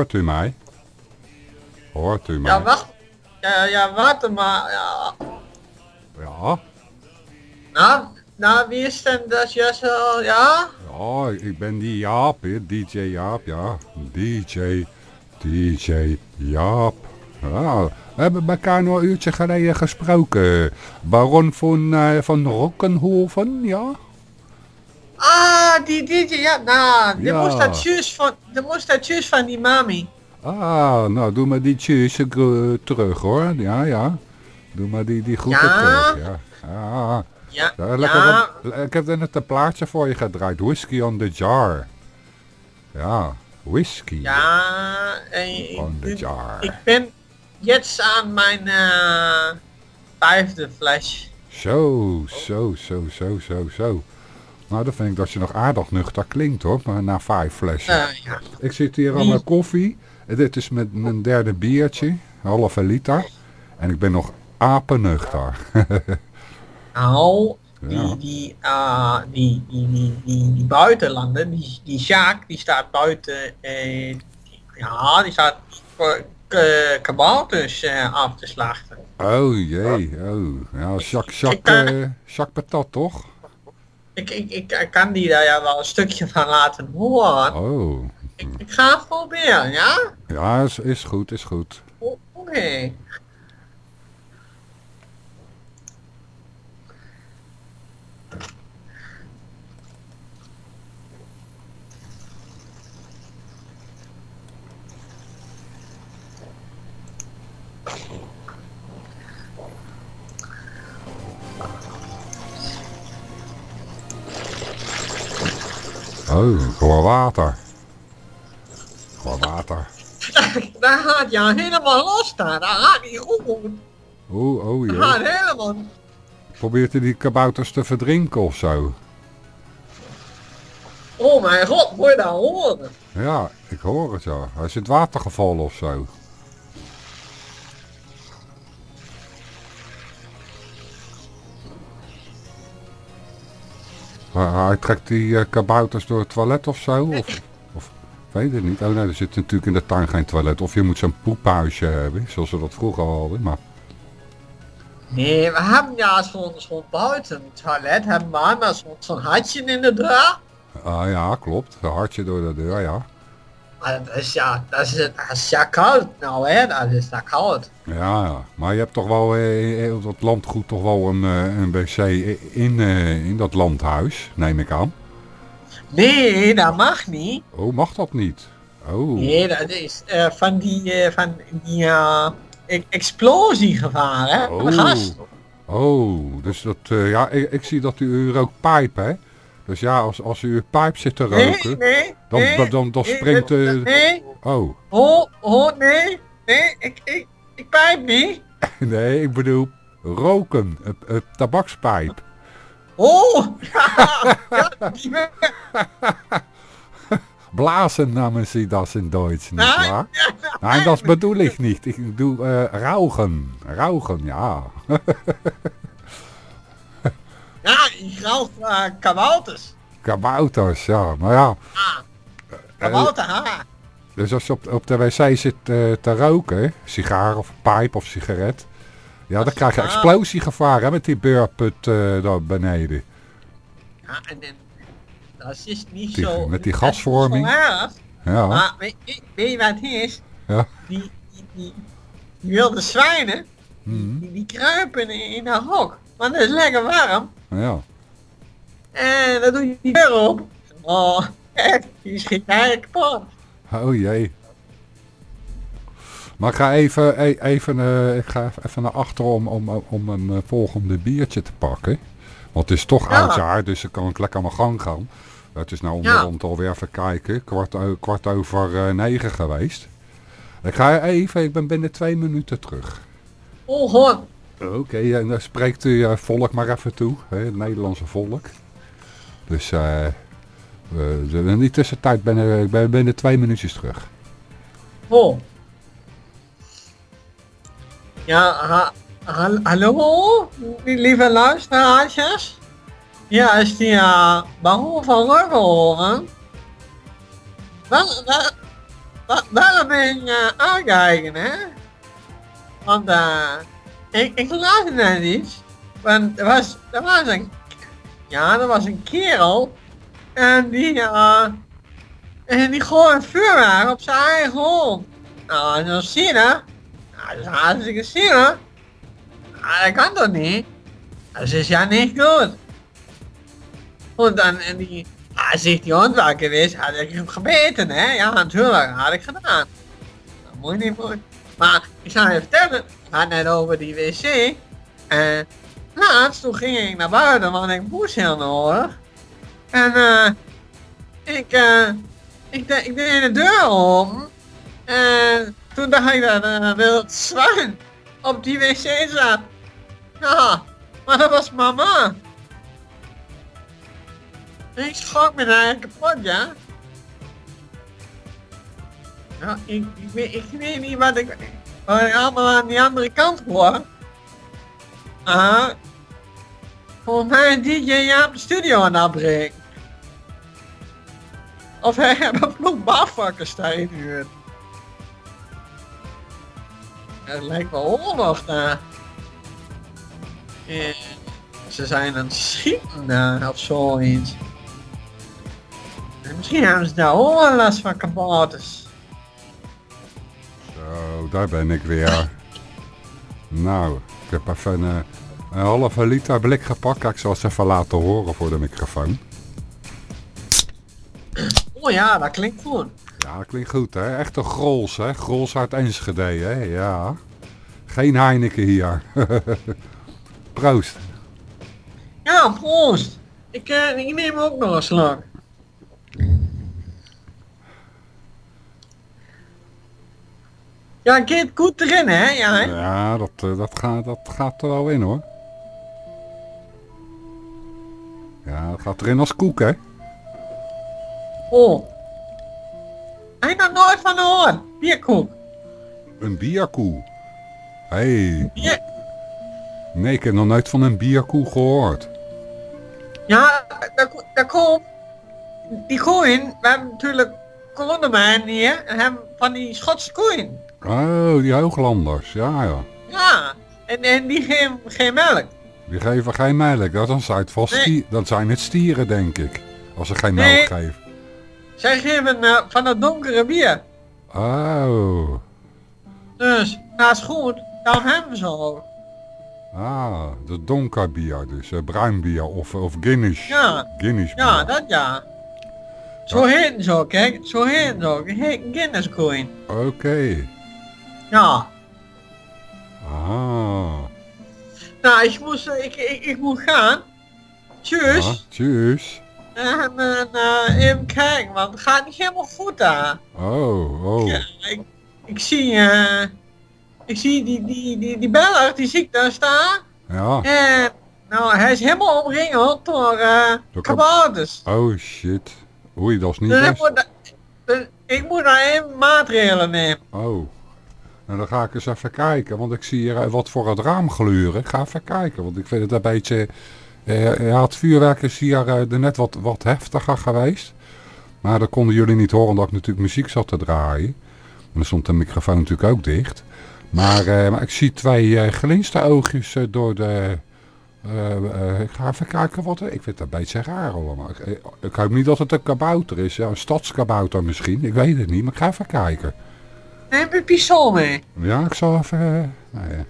Hoort u mij? Hoort u mij? Ja, wacht. Ja, ja, warte maar. Ja. Ja? Nou, nou, wie is denn dat Jessel? Ja? Ja, ik ben die Jaap. DJ Jaap, ja. DJ, DJ Jaap. Ja, we hebben elkaar nog een uurtje geleden gesproken. Baron van, eh, van Rockenhoven, ja? Ah, die DJ, ja, nou, die Ja. moest dat juist van, moest dat juist van die mami. Ah, nou doe maar die tjus eh, terug hoor. Ja, ja. Doe maar die, die groeten Ja. terug. Ja. Ja. Ja, Ja, lekker ja, op- ik heb net een plaatje voor je gedraaid. Whisky on the jar. Ja, whisky ja, en on the ik, jar. ik ben jetzt aan mijn eh, vijfde fles. Zo, zo, zo, zo, zo, zo. Nou, dan vind ik dat je nog aardig nuchter klinkt hoor, maar na vijf flessen. Eh, ja. Ik zit hier aan mijn koffie. En dit is met mijn derde biertje, halve liter. En ik ben nog apennuchter. [LAUGHS] Nou, die, Ja. die, eh, die, die, die, die, die buitenlanden, die, die Sjaak, die staat buiten, eh, die- ja, die staat voor eh, kabouters eh, af te slachten. Oh jee, oh. Ja, Jacques, Jacques, eh, eh, Jacques Patat toch? Ik, ik, ik, kan die daar ja wel een stukje van laten horen. Oh. Ik, ik ga het proberen, ja? Ja, is, is goed, is goed. Oké. Oh, gewoon water. Gewoon water. [LAUGHS] Daar gaat ja helemaal los daar. Gaat hij goed. Oh, oh Daar jee. gaat helemaal. Probeert hij die kabouters te verdrinken of zo? Oh mijn god, moet je dat horen? Ja, ik hoor het ja. Hij is in het water gevallen of zo. Hij trekt die eh, kabouters door het toilet of zo? Of, of weet het niet. Oh nee, er zit natuurlijk in de tuin geen toilet. Of je moet zo'n poephuisje hebben, zoals we dat vroeger hadden. Maar Nee, we hebben ja zo'n zo'n buiten toilet hebben we maar zo'n zo'n hartje in de deur. ah, ja, klopt. Een hartje door de deur, ja. Dat is ja, dat is, dat is ja koud nou hè, dat is ja koud. Ja, maar je hebt toch wel eh, eh, dat landgoed toch wel een, eh, een wc in, eh, in dat landhuis, neem ik aan. Nee, dat mag niet. Oh, mag dat niet? Oh, Nee, dat is eh, van die, eh, van die eh, e- explosiegevaar hè, Oh. gas. oh dus dat, eh, ja, ik, zie dat u, rookt pijp, hè? Dus ja, als, als u uw pijp zit te Nee, roken, nee, dan, nee, dan, dan, dan nee, springt... nee, eh Nee, oh, oh, oh, nee, nee, ik, ik, ik pijp niet. [LAUGHS] nee, ik bedoel roken, een, een tabakspijp. Oh, [LAUGHS] ja, [LAUGHS] blazen namen sie das in nicht Nein, wahr? Nein, das bedoel ich nicht. Ich doe äh, rauchen. Rauchen, ja. Ja, ich rauch äh, kabouters. Kabouters, ja. Maar ja, Kabouter, ha. dus als je op, op de wc zit eh, te roken, sigaar of pijp of sigaret, ja, dan krijg je explosiegevaar hè, met die beurput eh daar beneden. Ja, en, en dat is niet Die- zo... met die gasvorming. erg. Ja, Maar weet, je wat het is? ja. Die, die, die, die wilde zwijnen, Mhm. die, die kruipen in, in een hok. Want het is lekker warm. ja. En dan doe je die deur op. Oh, echt, die schiet eigenlijk kapot. Oh jee. Maar ik ga even, e- even, eh, ik ga even naar achteren om, om, om een eh, volgende biertje te pakken. Want het is toch Ja. oudjaar, dus dan kan ik lekker aan mijn gang gaan. Het is nou onderhand alweer even kijken. Kwart, kwart over eh, negen geweest. Ik ga even, ik ben binnen twee minuten terug. Oh, gewoon. Oké, en dan spreekt u eh, volk maar even toe. Hè, het Nederlandse volk. Dus eh eh, in die tussentijd ben ik ben binnen twee minuutjes terug. Oh. Ja, ha, ha- hallo, lieve luisteraars. Ja, is die uh, Baron van Ruggelhoven. Wel, wel, wel, wel ik uh, uitkijken, hè? Want eh, ik, ik las net iets. Want er was, er was een, ja, er was een kerel. En die, eh, en die gooit vuurwerk op zijn eigen hond. Nou, dat is zien, hè? Nou, dat is hartstikke hè? Nou, dat kan toch niet? Dat is ja niet goed. Want dan, en die, als ik die hond wakker is, had ik hem gebeten, hè? Ja, natuurlijk, had ik gedaan. Dat moet je niet doen. Maar, ik zou je vertellen, het gaat net over die wc. En laatst, toen ging ik naar buiten, want ik moest heel nodig. En, eh, ik, eh, ik, de, ik deed de deur open. En toen dacht ik dat een wild zwijn op die wc zat. Ja, maar dat was mama. Ik schrok me daar kapot, ja. Ja, ik, weet, ik weet niet wat ik, allemaal aan die andere kant hoor. Volgens mij is DJ Jaap de studio aan afbreken. Of hij hebben een ploeg bafvakkers daar ingehuurd. Het lijkt wel oorlog daar. Ze zijn aan het schieten daar of zoiets. En misschien hebben ze daar ook last van kabouters. Zo, daar ben ik weer. Nou, ik heb even een, een halve liter blik gepakt. Kijk, ik zal het even laten horen voor de microfoon. Oh ja, dat klinkt goed. Ja, dat klinkt goed, hè? Echte Grols, hè? Grols uit Enschede, hè? Ja. Geen Heineken hier. [LAUGHS] Proost. Ja, proost. Ik, eh, ik neem ook nog een slag. Ja, gaat goed erin, hè? Ja, hè? Ja, dat, eh, dat, gaat, dat gaat er wel in, hoor. Ja, dat gaat erin als koek, hè? Oh. Hij nog nooit van gehoord. Bierkoek. Een bierkoe. Hé, hey, Bier... nee, ik heb nog nooit van een bierkoe gehoord. Ja, daar, daar komt... Die koeien, we hebben natuurlijk kolonnenmijn hier. En hebben van die Schotse koeien. Oh, die hooglanders, ja, ja. Ja. En, en die geven geen melk. Die geven geen melk, dat dan zijn het vast Nee. stier- dan zijn het stieren, denk ik. Als ze geen Nee. melk geven. Zij geven eh, van dat donkere bier. Oh, Dus, dat is goed. Daarom hebben we ze ook. ah, de donker bier dus, eh, bruin bier of, of Guinness. Ja. Guinness bier. Ja, dat ja. Zo heten ze ook, kijk. Zo. Die heten Guinness koeien. Oké. Ja. Ah, Nou, ik moest, eh, ik, ik, ik moet gaan. Tjus. ja, tjus. En eh, even kijken, want het gaat niet helemaal goed daar. Oh, oh. Ja, ik, ik zie, eh, ik zie die, die, die, die beller, die zie ik daar staan. Ja. En, nou, hij is helemaal omringeld door, eh Door kab- kabouters. Oh shit. Oei, dat is niet Dus ik moet, dus ik moet even maatregelen nemen. Oh. Nou, dan ga ik eens even kijken, want ik zie hier eh, wat voor het raam gluren. Ik ga even kijken, want ik vind het een beetje... eh, ja, het vuurwerk is hier eh, net wat, wat heftiger geweest. Maar dat konden jullie niet horen, omdat ik natuurlijk muziek zat te draaien. En dan stond de microfoon natuurlijk ook dicht. Maar, eh, maar ik zie twee eh glinsteroogjes eh, door de... eh, eh, ik ga even kijken wat... Ik vind het een beetje raar allemaal. Ik, eh, ik hoop niet dat het een kabouter is. Ja, een stadskabouter misschien. Ik weet het niet, maar ik ga even kijken. Neem een pistool mee. Ja, ik zal even... eh, nou ja.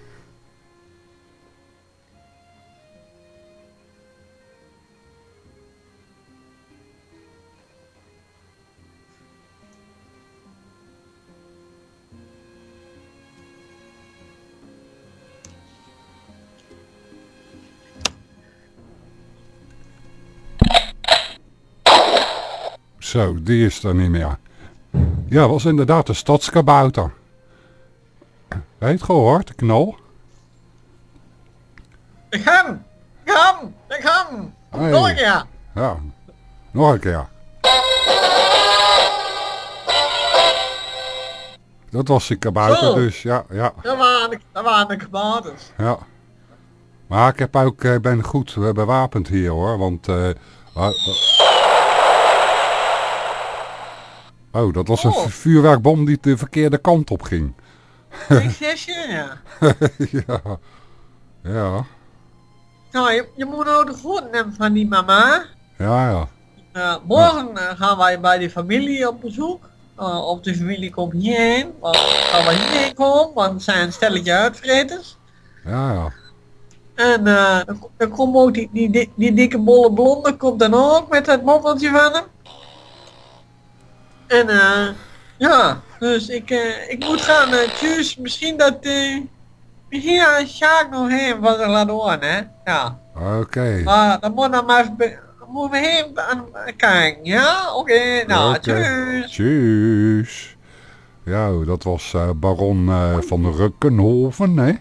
Zo, die is er niet meer. Ja, was inderdaad de stadskabouter. Heb het gehoord, de knal? Ik ga hem. Ik ga hem. Ik ga hem. Hey. Nog een keer. Ja, nog een keer. Dat was die kabouter dus, ja, ja, Dat waren de, dat waren de kabouters. ja. Maar ik heb ook, eh, ben goed bewapend hier hoor, want... eh, oh, dat was een Oh. vu- vuurwerkbom die de verkeerde kant op ging. Ik zeg je, ja. ja, ja, Nou, je, je moet nou de groeten hebben van die mama. ja, ja. Eh, morgen eh, gaan wij bij de familie op bezoek. Eh, of de familie komt hierheen. Want gaan wij hierheen komen, want het zijn een stelletje uitvreters. Ja, ja. En dan, ko- dan komt ook die, die, die, die dikke bolle blonde komt dan ook met het moppeltje van hem. En eh, ja, dus ik, eh, ik moet gaan. eh tjus, misschien dat... eh misschien aan Sjaak nog heen van de laat horen, hè. Ja. Oké. Maar dan moet dan maar even... be- Moeten we heen aan kijken, ja? Oké, nou, Oké. tjus. Tjus. Ja, dat was eh, baron eh, van Rukkenhoven, hè?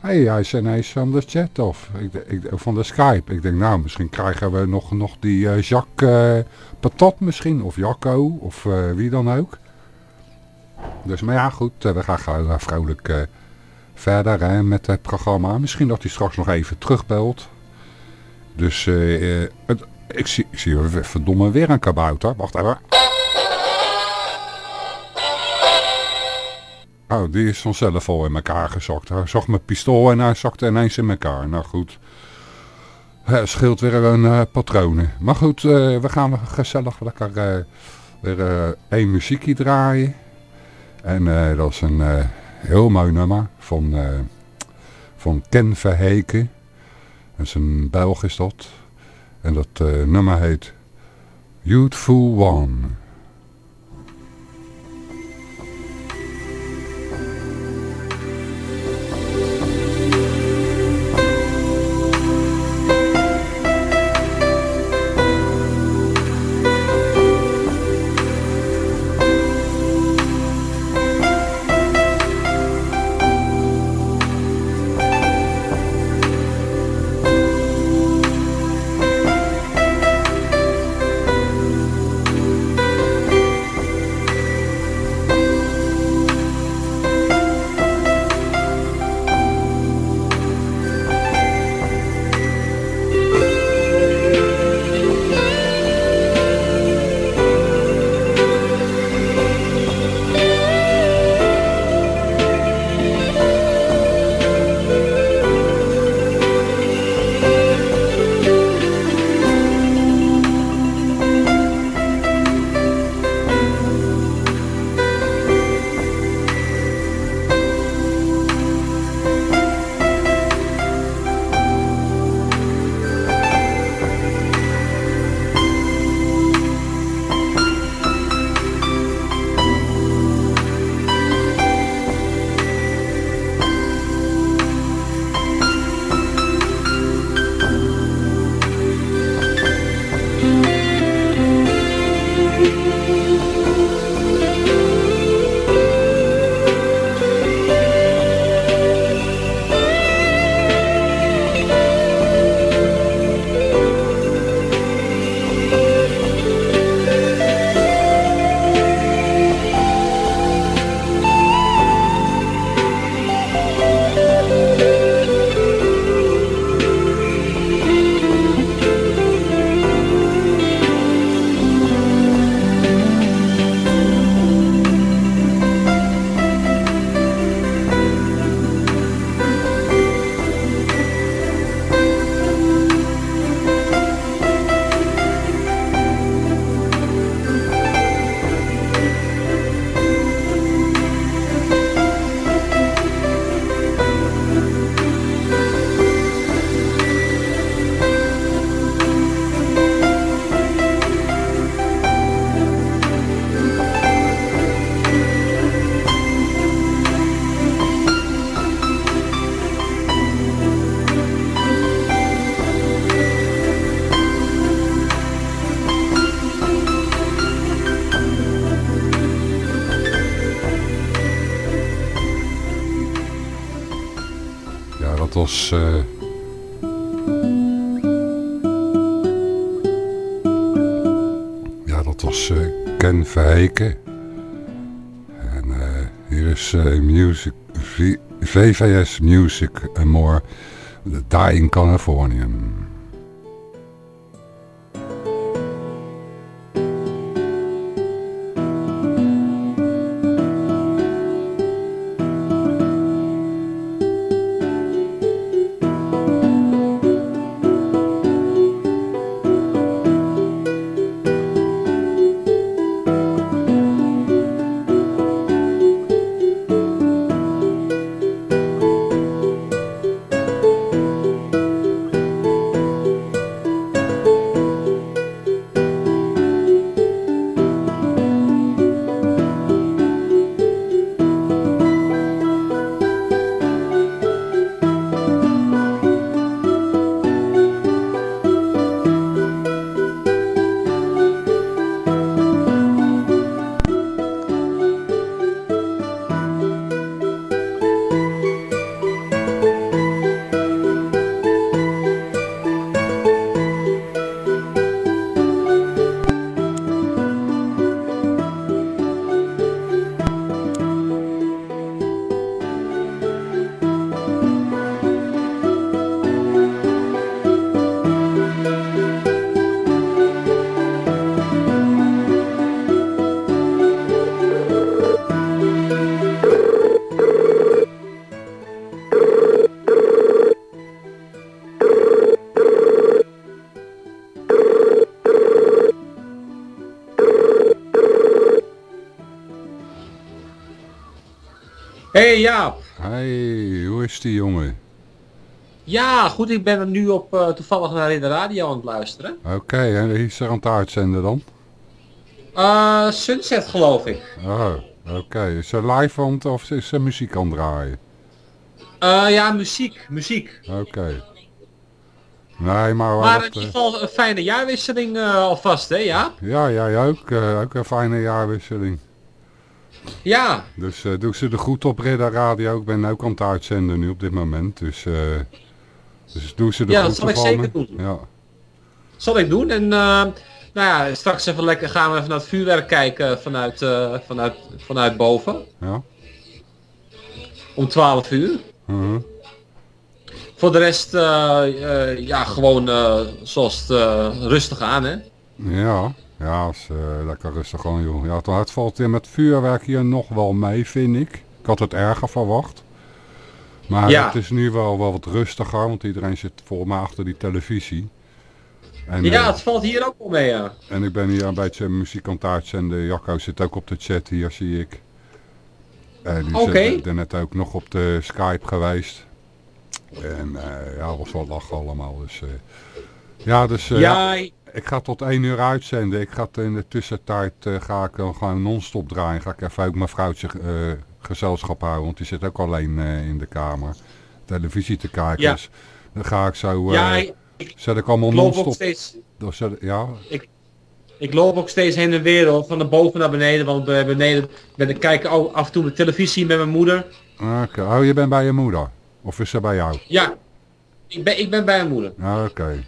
Hé, hij is ineens van de chat of ik, ik, van de Skype. Ik denk, nou, misschien krijgen we nog, nog die eh, Jacques eh, Patat misschien, of Jacco, of eh, wie dan ook. Dus, maar ja, goed, we gaan vrolijk verder met het programma. Misschien dat hij straks nog even terugbelt. Dus, het, ik, zie, ik zie verdomme weer een kabouter. Wacht even. Oh, die is vanzelf al in elkaar gezakt. Hij zag mijn pistool en hij zakte ineens in elkaar. Nou goed. Het scheelt weer een eh, patronen. Maar goed, eh, we gaan gezellig lekker eh, weer één muziekje draaien. En dat is een heel mooi nummer van, van Ken Verheken. Dat is een Belg is dat. En dat nummer heet Youthful One. Was... eh, ja, dat was eh, Ken Verheken. En eh, hier is music, VVS Music and More, Die in Californium. Die jongen? Ja, goed, ik ben er nu op eh, toevallig naar in de radio aan het luisteren. Oké, en wie is er aan het uitzenden dan? Eh, Sunset geloof ik. Oh, oké. Is ze live aan het, of is ze muziek aan het draaien? Eh, ja, muziek, muziek. Oké. Nee, maar... Maar in ieder geval een fijne jaarwisseling alvast, hè ja? Ja, jij ook. eh, ook een fijne jaarwisseling. Ja, Dus eh, doe ze de goed op Ridder Radio. Ik ben ook aan het uitzenden nu op dit moment. Dus, eh, dus doe ze de Ja, dat groeten zal ik zeker doen. Ja. zal ik doen. En eh, nou ja, straks even lekker gaan we even naar het vuurwerk kijken vanuit, vanuit, vanuit boven. Ja. Om 12 uur. Mhm. Voor de rest, ja, gewoon zoals het rustig aan, hè? Ja, ja, is eh, lekker rustig gewoon joh. Ja, het, valt hier met vuurwerk hier nog wel mee, vind ik. Ik had het erger verwacht. Maar Ja. het is nu wel, wel wat rustiger, want iedereen zit volgens mij achter die televisie. En, Ja, eh, het valt hier ook wel mee, ja. en ik ben hier een beetje muziek aan het uitzenden. Jacco zit ook op de chat hier, zie ik. En die zit er net ook nog op de Skype geweest. En eh, ja, was wel lachen allemaal. Dus, ja, dus ja, ja, ik ga tot één uur uitzenden. Ik ga in de tussentijd eh, ga ik dan gewoon non-stop draaien. Ga ik even ook mijn vrouwtje eh, gezelschap houden. Want die zit ook alleen eh, in de kamer televisie te kijken. Ja. Dus dan ga ik zo... ja ik zet ik allemaal non-stop... steeds... zet ik- Ja, Ik loop ook steeds heen en weer hoor, van de boven naar beneden, want beneden ben ik kijk ook af en toe de televisie met mijn moeder. oké. Oh, je bent bij je moeder? Of is ze bij jou? Ja, ik ben, ik ben bij mijn moeder. Ja, oké.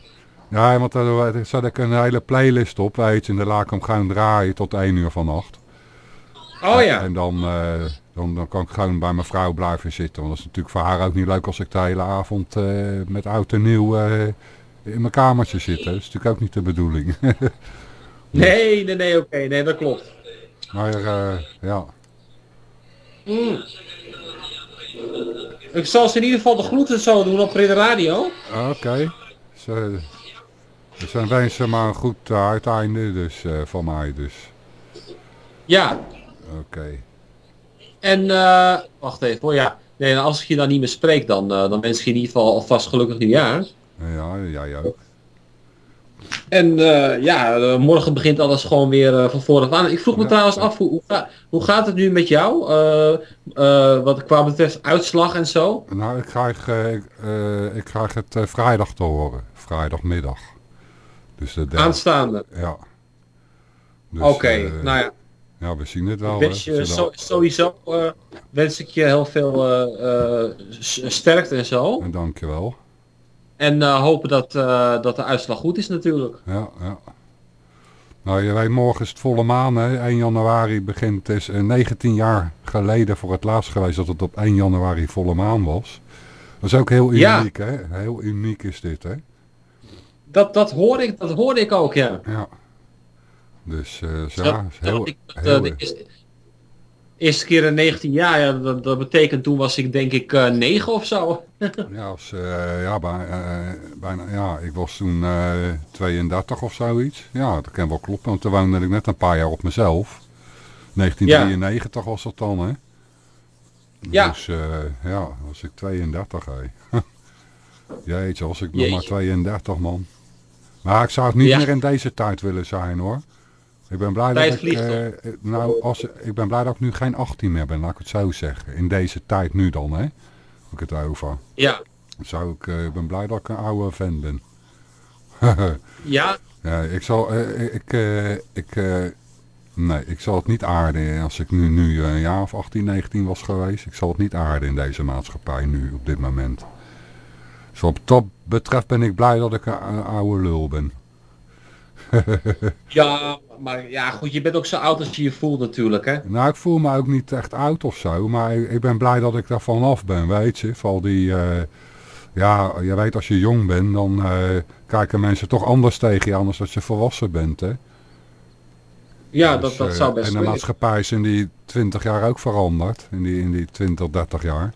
Ja, want daar zet ik een hele playlist op, weet je. En dan laat ik hem gewoon draaien tot één uur vannacht. Oh ja, En dan, eh, dan, dan kan ik gewoon bij mijn vrouw blijven zitten. Want dat is natuurlijk voor haar ook niet leuk als ik de hele avond eh, met oud en nieuw eh, in mijn kamertje zit. hè. Dat is natuurlijk ook niet de bedoeling. [LAUGHS] nee, nee, nee, oké, nee, dat klopt. maar eh, ja, Mm. Ik zal ze in ieder geval de groeten zo doen op de radio. oké. Ze, dus dan wens ze maar een goed eh, uiteinde dus, eh, van mij dus. Ja, Oké. en eh, wacht even hoor, ja. Nee, en als ik je dan niet meer spreek, dan, dan wens ik je in ieder geval alvast gelukkig nieuwjaar. Ja, jij ook. En ja, morgen begint alles gewoon weer van vooraf aan. Ik vroeg me Ja. trouwens af, hoe, hoe, ga- hoe gaat het nu met jou? Wat qua betreft uitslag en zo? Nou, ik krijg, ik, ik krijg het vrijdag te horen. Vrijdagmiddag. Dus. Aanstaande. Ja. Dus, Oké, eh, nou ja. Ja, we zien het wel. Wens hè. je zo- sowieso eh, wens ik je heel veel eh, sterkte en zo. En dankjewel. En hopen dat, dat de uitslag goed is natuurlijk. Ja, ja. Nou, je weet, morgen is het volle maan, hè. 1 januari begint. Het is eh, 19 jaar geleden voor het laatst geweest dat het op 1 januari volle maan was. Dat is ook heel Ja. uniek, hè. Heel uniek is dit, hè. Dat, dat, hoorde ik, dat hoorde ik ook, ja. Ja. Dus, eh, Dat- ja, is heel, dat ik, dat, heel, eh, de eerste, eerste keer in 19 jaar, ja, dat, dat betekent toen was ik denk ik eh 9 of zo. [LAUGHS] ja, als, eh, ja, bij, eh, bijna, ja, ik was toen eh 32 of zoiets. Ja, dat kan wel kloppen, want toen woonde ik net een paar jaar op mezelf. 1993 was dat dan, hè. Ja. Dus eh, ja, was ik 32, hé. [LAUGHS] Jeetje, was ik nog Jeetje. maar 32, man. Maar ik zou het niet Ja. meer in deze tijd willen zijn, hoor. Ik ben blij Tijd dat ik, eh, nou, als, ik ben blij dat ik nu geen 18 meer ben, laat ik het zo zeggen. In deze tijd nu dan, hè. Heb ik het over. Ja, Zou ik, eh, ik ben blij dat ik een oude fan ben. [LAUGHS] ja, [LAUGHS] ja, ik zal, eh, ik, ik, nee, ik zal het niet aarden als ik nu, nu een jaar of 18, 19 was geweest. Ik zal het niet aarden in deze maatschappij nu, op dit moment. Dus wat dat betreft ben ik blij dat ik een, oude lul ben. [LAUGHS] ja, maar ja goed, je bent ook zo oud als je je voelt natuurlijk, hè. Nou, ik voel me ook niet echt oud of zo, maar ik, ik ben blij dat ik daar vanaf ben, weet je. Van die, eh, ja, je weet als je jong bent, dan eh, kijken mensen toch anders tegen je, anders als je volwassen bent, hè. Ja, Dus, dat, dat eh, zou best En de maatschappij is in die 20 jaar ook veranderd, in die, in die 20, 30 jaar.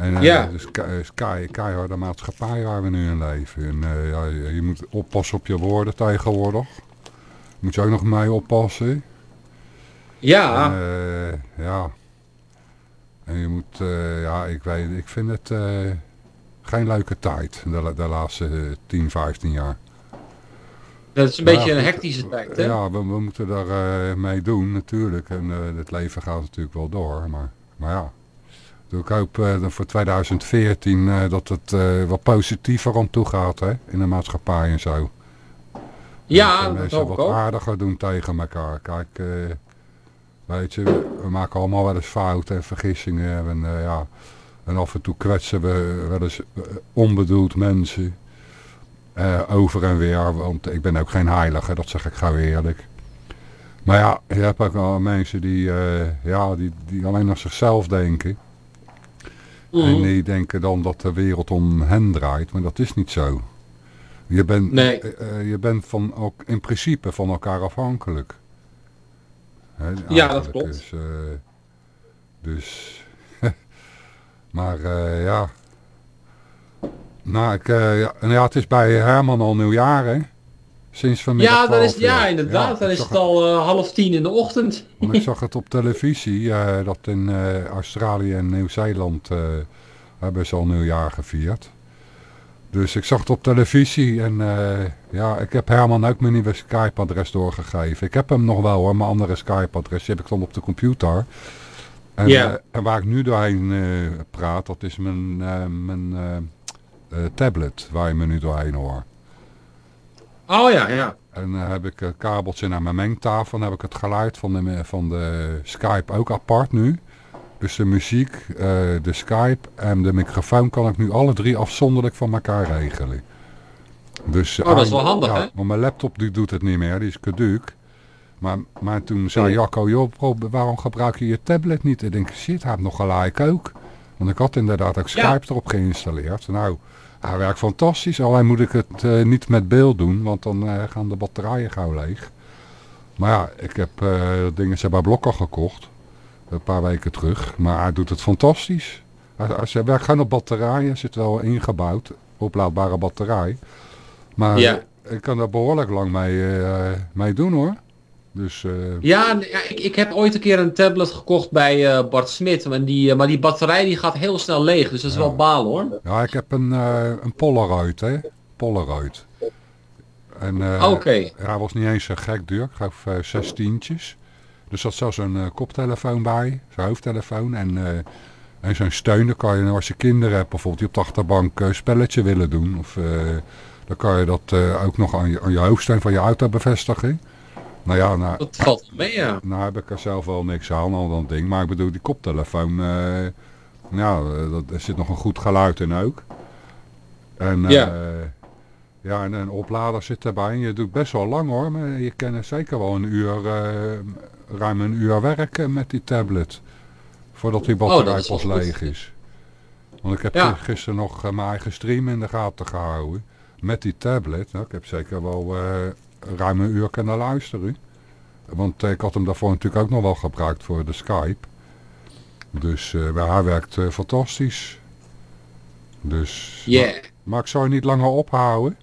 En eh, Ja. dus ke- kei, keiharde maatschappij waar we nu in leven. En eh, ja, je, moet oppassen op je woorden tegenwoordig. Moet je ook nog mee oppassen. Ja, En, eh, ja. En je moet, ja, ik weet, ik vind het geen leuke tijd, de, de laatste eh, 10, 15 jaar. dat is een Maar beetje ja, een hectische tijd, hè. Ja, we, we moeten daar mee doen natuurlijk. En het leven gaat natuurlijk wel door. Maar, maar ja, Dus ik hoop dat voor 2014 eh, dat het eh, wat positiever aan toe gaat hè, in de maatschappij en zo. Ja, dat dat mensen wat ook. aardiger doen tegen elkaar. Kijk, weet je, we, maken allemaal wel eens fouten en vergissingen. En, ja, en af en toe kwetsen we wel eens onbedoeld mensen. over en weer, want ik ben ook geen heilige, dat zeg ik gauw eerlijk. Maar ja, je hebt ook wel mensen die, ja, die, die alleen naar zichzelf denken. En Mhm. die denken dan dat de wereld om hen draait, maar dat is niet zo. Je bent, Nee. eh, eh, je bent van, ook in principe van elkaar afhankelijk. Hè, Ja, dat klopt. Dus, eh, dus [LAUGHS] maar eh, ja. Nou, ik, ja, en ja, het is bij Herman al nieuwjaar, hè? Sinds vanmiddag Ja, dan is, 12 ja inderdaad, Ja, dan is het al eh, half tien in de ochtend. want ik [LAUGHS] zag het op televisie, eh, dat in eh, Australië en Nieuw-Zeeland hebben ze al nieuwjaar gevierd. Dus ik zag het op televisie en ja, ik heb Herman ook mijn nieuwe Skype-adres doorgegeven. Ik heb hem nog wel hoor, mijn andere Skype-adres, heb ik dan op de computer. En, en waar ik nu doorheen praat, dat is mijn, mijn tablet, waar je me nu doorheen hoort. Oh ja, ja. En dan heb ik een kabeltje naar mijn mengtafel. Dan heb ik het geluid van de, van de Skype ook apart nu. Dus de muziek, eh, de Skype en de microfoon kan ik nu alle drie afzonderlijk van elkaar regelen. Dus, Oh, dat is wel handig, ja, hè? Want mijn laptop die doet het niet meer, die is caduc. Maar, maar toen zei. Jacco, joh, waarom gebruik je je tablet niet? Ik denk, shit, hij heeft nog gelijk ook. Want ik had inderdaad ook Ja. Skype erop geïnstalleerd. Nou, hij werkt fantastisch. Alleen moet ik het eh, niet met beeld doen, want dan eh, gaan de batterijen gauw leeg. Maar ja, ik heb eh dat ding is bij Blokker gekocht. Een paar weken terug. Maar hij doet het fantastisch. Hij, hij werkt gewoon op batterijen. zit wel ingebouwd. Oplaadbare batterij. Maar Ja. ik kan daar behoorlijk lang mee, mee doen hoor. Dus eh, Ja, ik, ik heb ooit een keer een tablet gekocht bij eh, Bart Smit. Maar die, eh, maar die batterij die gaat heel snel leeg. Dus dat is wel baal hoor. ja, ik heb een, eh een Polaroid hè. Polaroid. En. Ja, hij was niet eens zo gek duur. Ik geloof zes tientjes. Dus dat zat zo'n eh, koptelefoon bij. Zo'n hoofdtelefoon. En, en zo'n steun. Dan kan je als je kinderen hebt bijvoorbeeld die op de achterbank een spelletje willen doen. Of dan kan je dat ook nog aan je, aan je hoofdsteun van je auto bevestigen. Nou ja, nou, Dat valt wel mee, ja. nou heb ik er zelf wel niks aan, al dat ding. Maar ik bedoel, die koptelefoon, ja, eh, dat, er zit nog een goed geluid in ook. En, eh, Ja. ja, en een oplader zit erbij. En je doet best wel lang hoor, maar je kan er zeker wel een uur, ruim een uur werken met die tablet. Voordat die batterij Oh, wel pas goed. leeg is. Want ik heb Ja. gisteren nog mijn eigen stream in de gaten gehouden. Met die tablet. Nou, ik heb zeker wel ruim een uur kunnen luisteren. Want eh, ik had hem daarvoor natuurlijk ook nog wel gebruikt voor de Skype. Dus eh, bij haar werkt eh, fantastisch. Dus, Yeah. maar, ik zou je niet langer ophouden.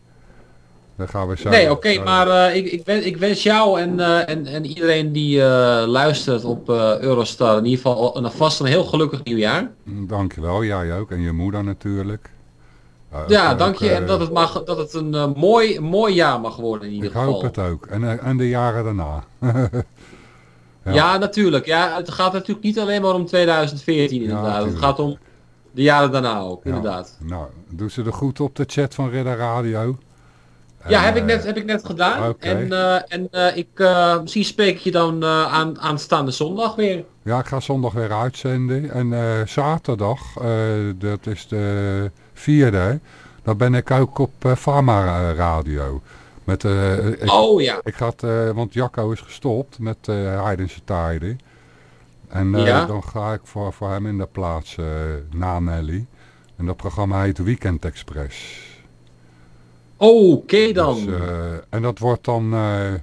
Dan gaan we zo. Nee, oké, maar eh, ik, ik, wens, ik wens jou en, eh, en, en iedereen die eh, luistert op eh, Eurostar in ieder geval een, vast een heel gelukkig nieuwjaar. Dankjewel, jij ook. En je moeder natuurlijk. Eh, Ja, ook, dank je. eh, En dat het, mag, dat het een eh, mooi, mooi jaar mag worden in ieder Ik geval. hoop het ook. En, eh, en de jaren daarna. [LAUGHS] ja. ja. natuurlijk. Ja, het gaat natuurlijk niet alleen maar om 2014 inderdaad. het gaat om de jaren daarna ook, Ja. inderdaad. Nou, doe ze er goed op de chat van Ridder Radio. Ja, heb ik, eh, net, heb ik net gedaan. En, eh, en eh, ik, eh, misschien spreek ik je dan eh, aan, aanstaande zondag weer. Ja, ik ga zondag weer uitzenden. En eh, zaterdag, eh, dat is de vierde, dan ben ik ook op eh, Pharma Radio. Met, eh, ik, Oh ja. ik ga eh, want Jacco is gestopt met eh Heidense Tijden. En eh, Ja. dan ga ik voor, voor hem in de plaats eh, na Nelly. En dat programma heet Weekend Express. Oké dan. Dus, eh, en dat wordt dan, eh,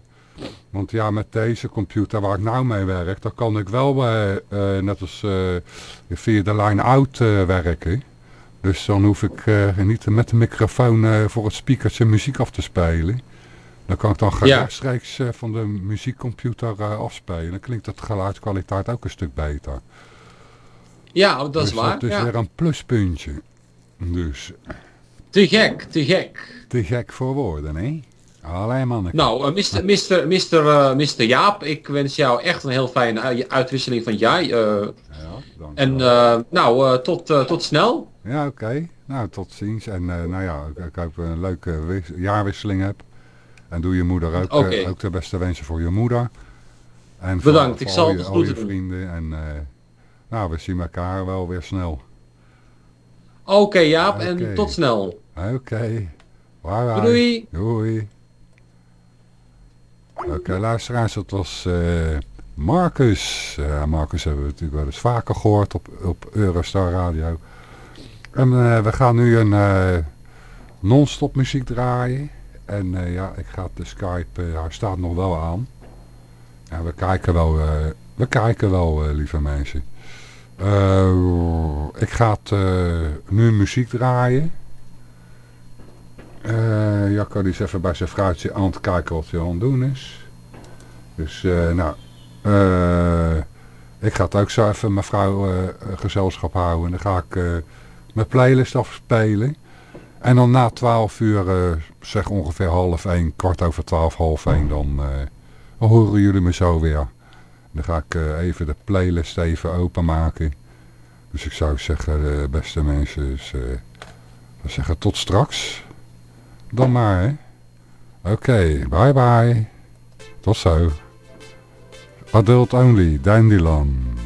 want ja, met deze computer waar ik nou mee werk, dan kan ik wel, eh, eh, net als eh, via de line out eh, werken. Dus dan hoef ik eh, niet met de microfoon eh, voor het speakertje muziek af te spelen. Dan kan ik dan Ja. rechtstreeks eh, van de muziekcomputer afspelen. Dan klinkt de geluidskwaliteit ook een stuk beter. ja, dat is dus waar. dat is ja. weer een pluspuntje. Dus Te gek, te gek. te gek voor woorden, hè? Alleen mannen. Nou, eh, Mr. Mr. Mr. Mr. Jaap, ik wens jou echt een heel fijne ui- uitwisseling van jij. Ja, dank en nou, tot, tot snel. Ja, oké. Nou, tot ziens. En eh, nou ja, ik, ik hoop een leuke wis- jaarwisseling heb. En doe je moeder ook, eh, ook de beste wensen voor je moeder. En voor- Bedankt, ik voor zal al je, het al je groeten doen. vrienden. En eh, nou, we zien elkaar wel weer snel. Oké Jaap, en tot snel. Oké. Doei. Doei. Oké, luisteraars, dat was Marcus. Eh, Marcus hebben we natuurlijk wel eens vaker gehoord op, op Eurostar Radio. En eh, we gaan nu een eh, non-stop muziek draaien. En eh, ja, ik ga de Skype, hij staat nog wel aan. Ja, we kijken wel, we kijken wel, lieve mensen. Ik ga nu muziek draaien. Jacco is even bij zijn fruitje aan het kijken wat hij aan het doen is. Dus nou, ik ga het ook zo even mijn vrouw eh, gezelschap houden. En dan ga ik mijn playlist afspelen. En dan na 12 uur, eh, zeg ongeveer half 1, kwart over 12, half 1, dan, eh, dan horen jullie me zo weer. Dan ga ik eh, even de playlist even openmaken. Dus ik zou zeggen, beste mensen, dus, zou zeggen tot straks. Dan maar, hè. Oké, bye bye. Tot zo. Adult only, Dandyland.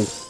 Voor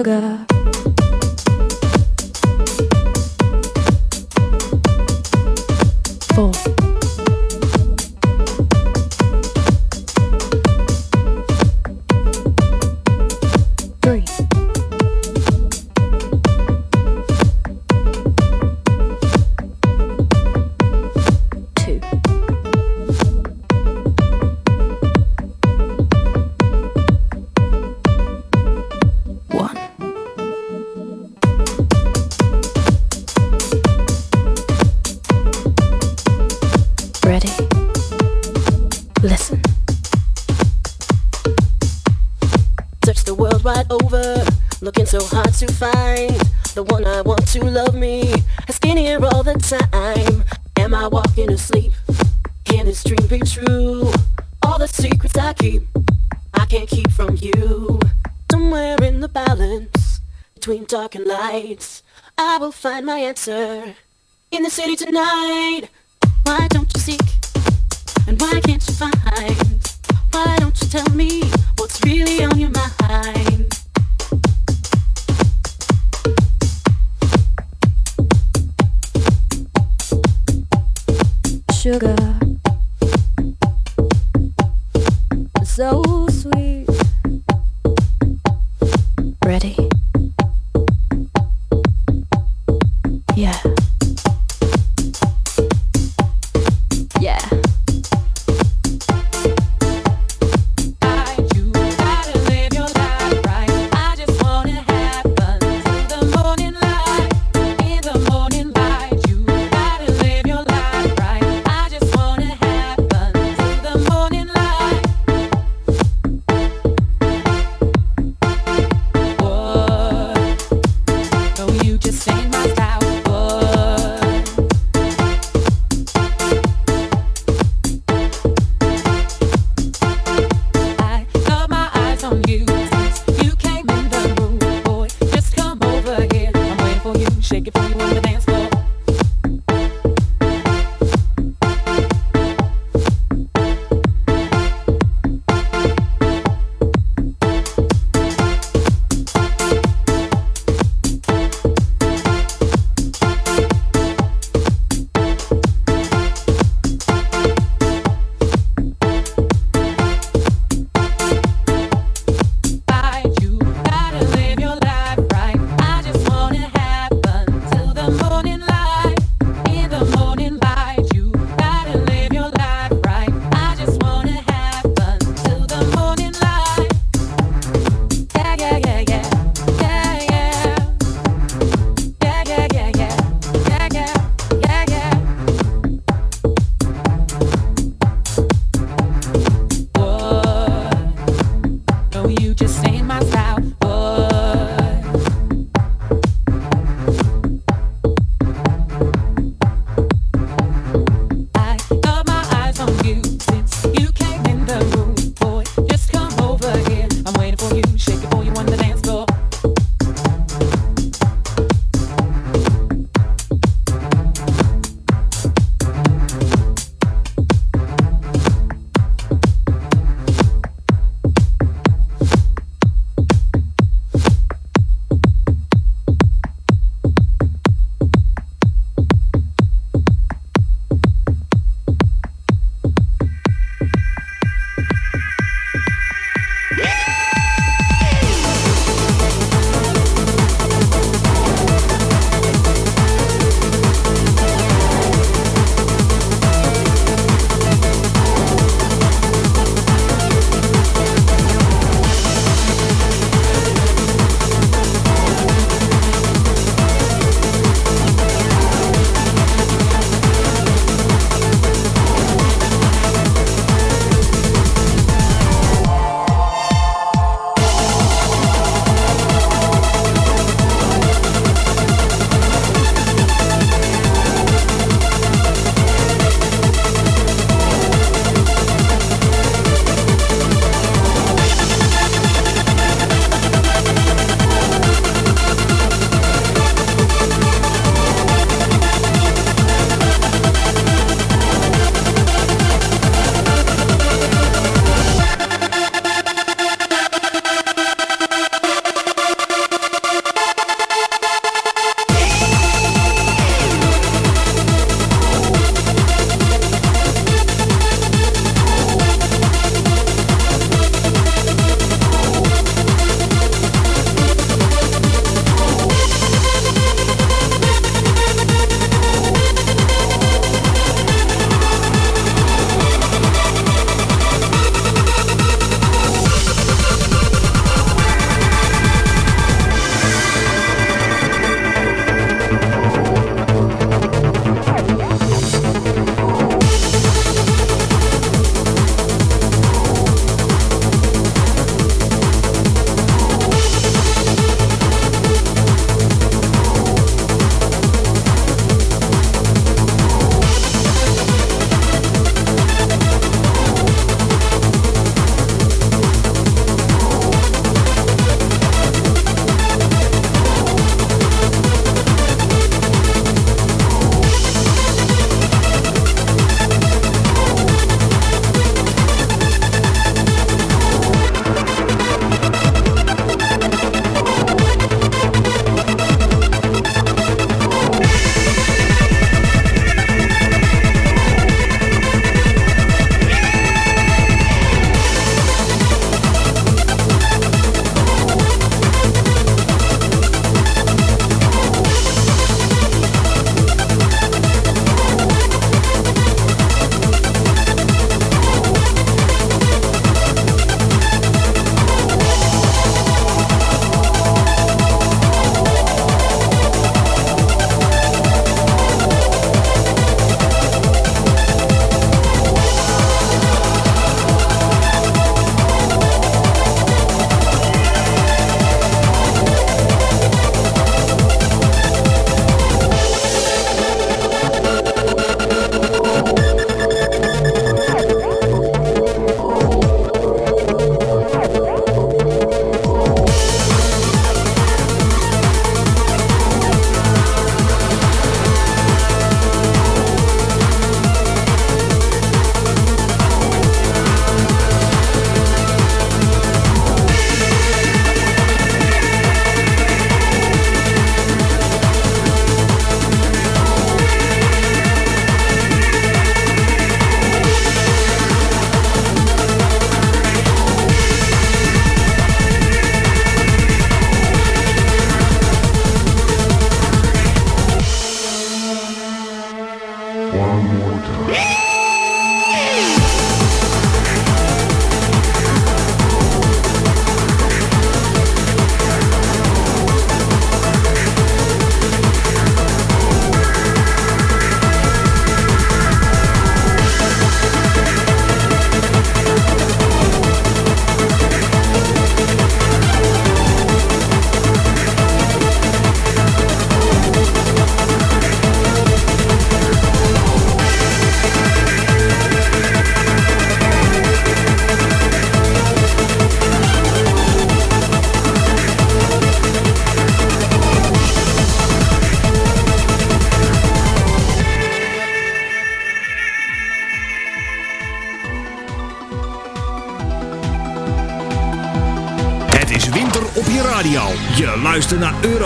juga. To find the one I want to love me. Asking here all the time. Am I walking asleep? Can this dream be true? All the secrets I keep, I can't keep from you. Somewhere in the balance between dark and light, I will find my answer in the city tonight. Why don't you seek? And why can't you find? Why don't you tell me what's really on your mind? Sugar. So sweet. Ready?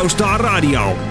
Eurostar Radio.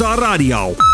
Radio.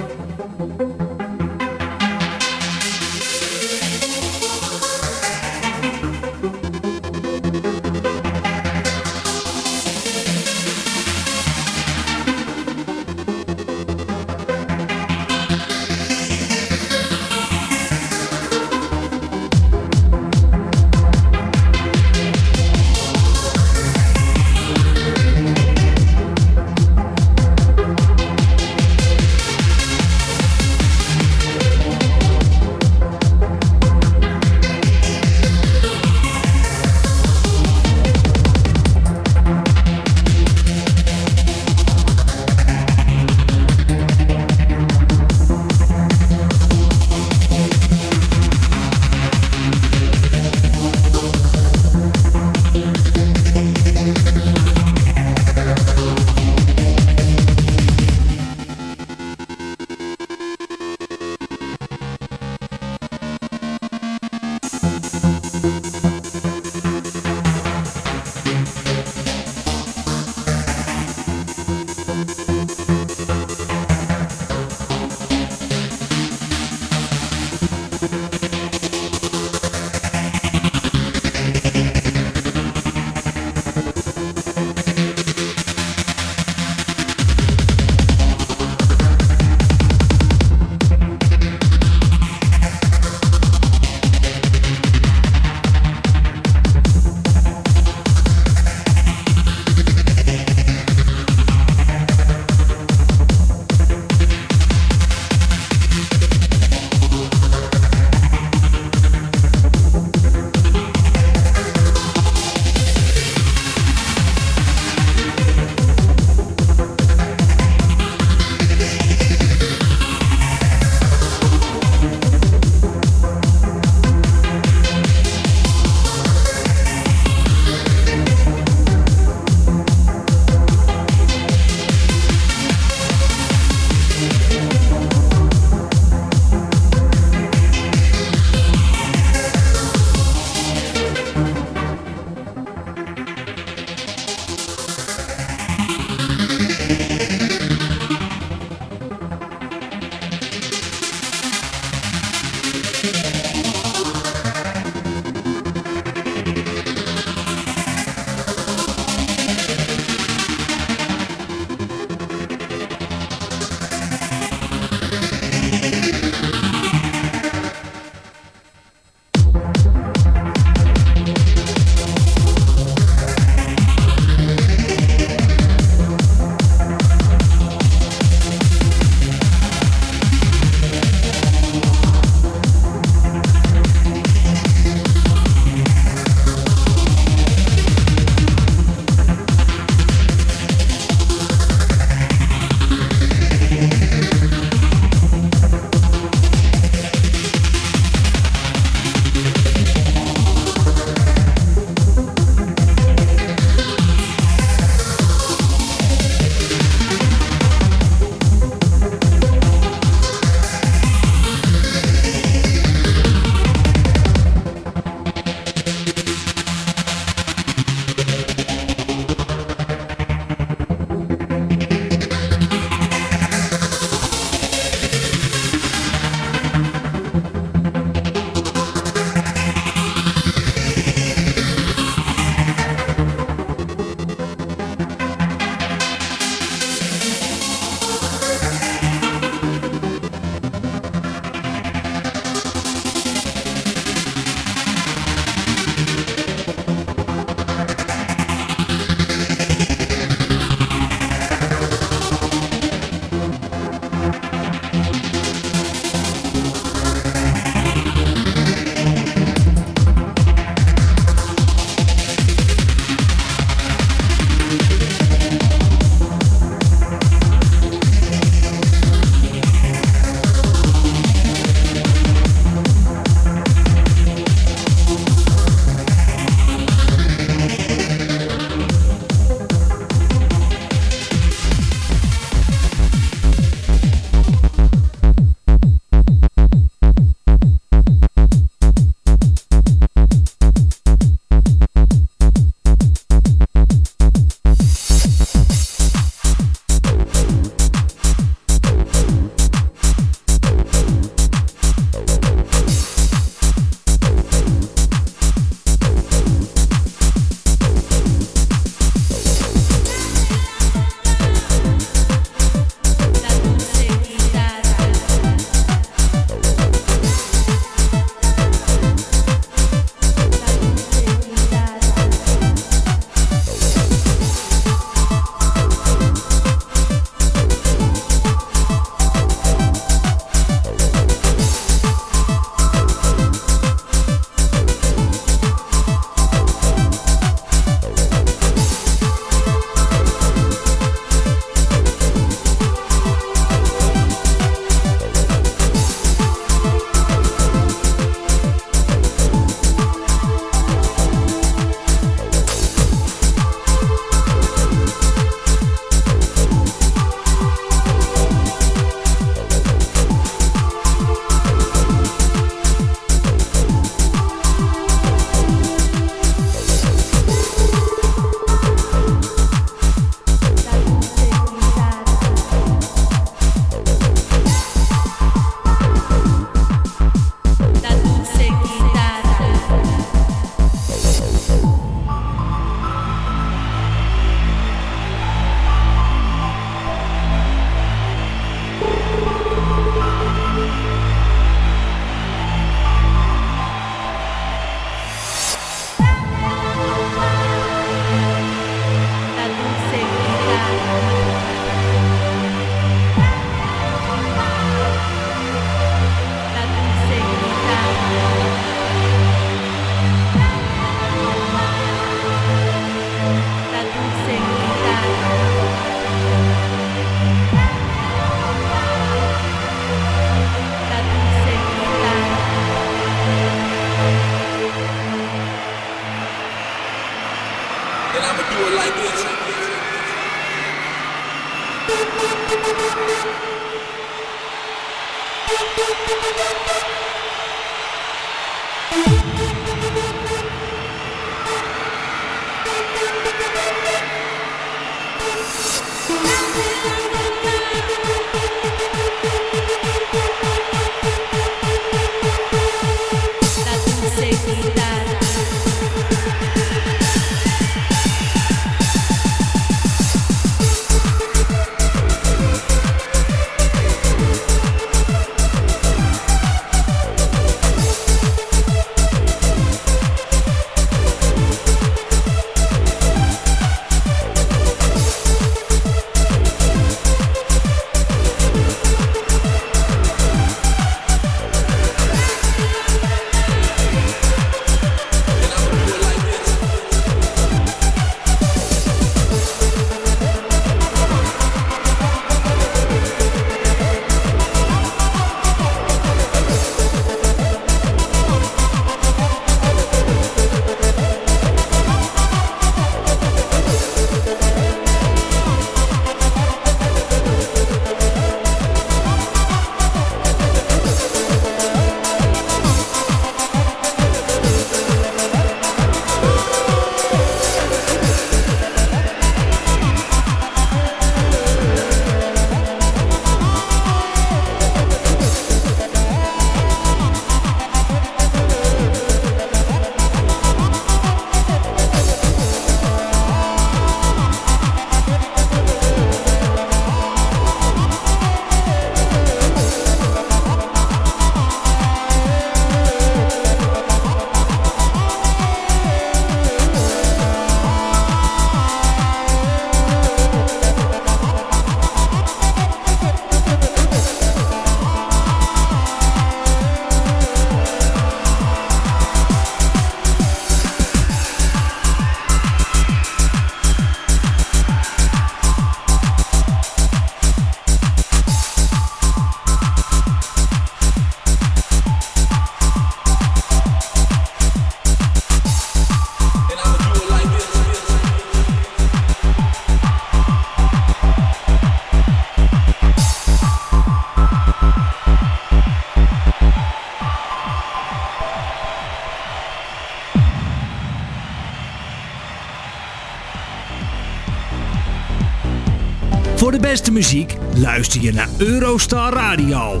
Muziek luister je naar Eurostar Radio.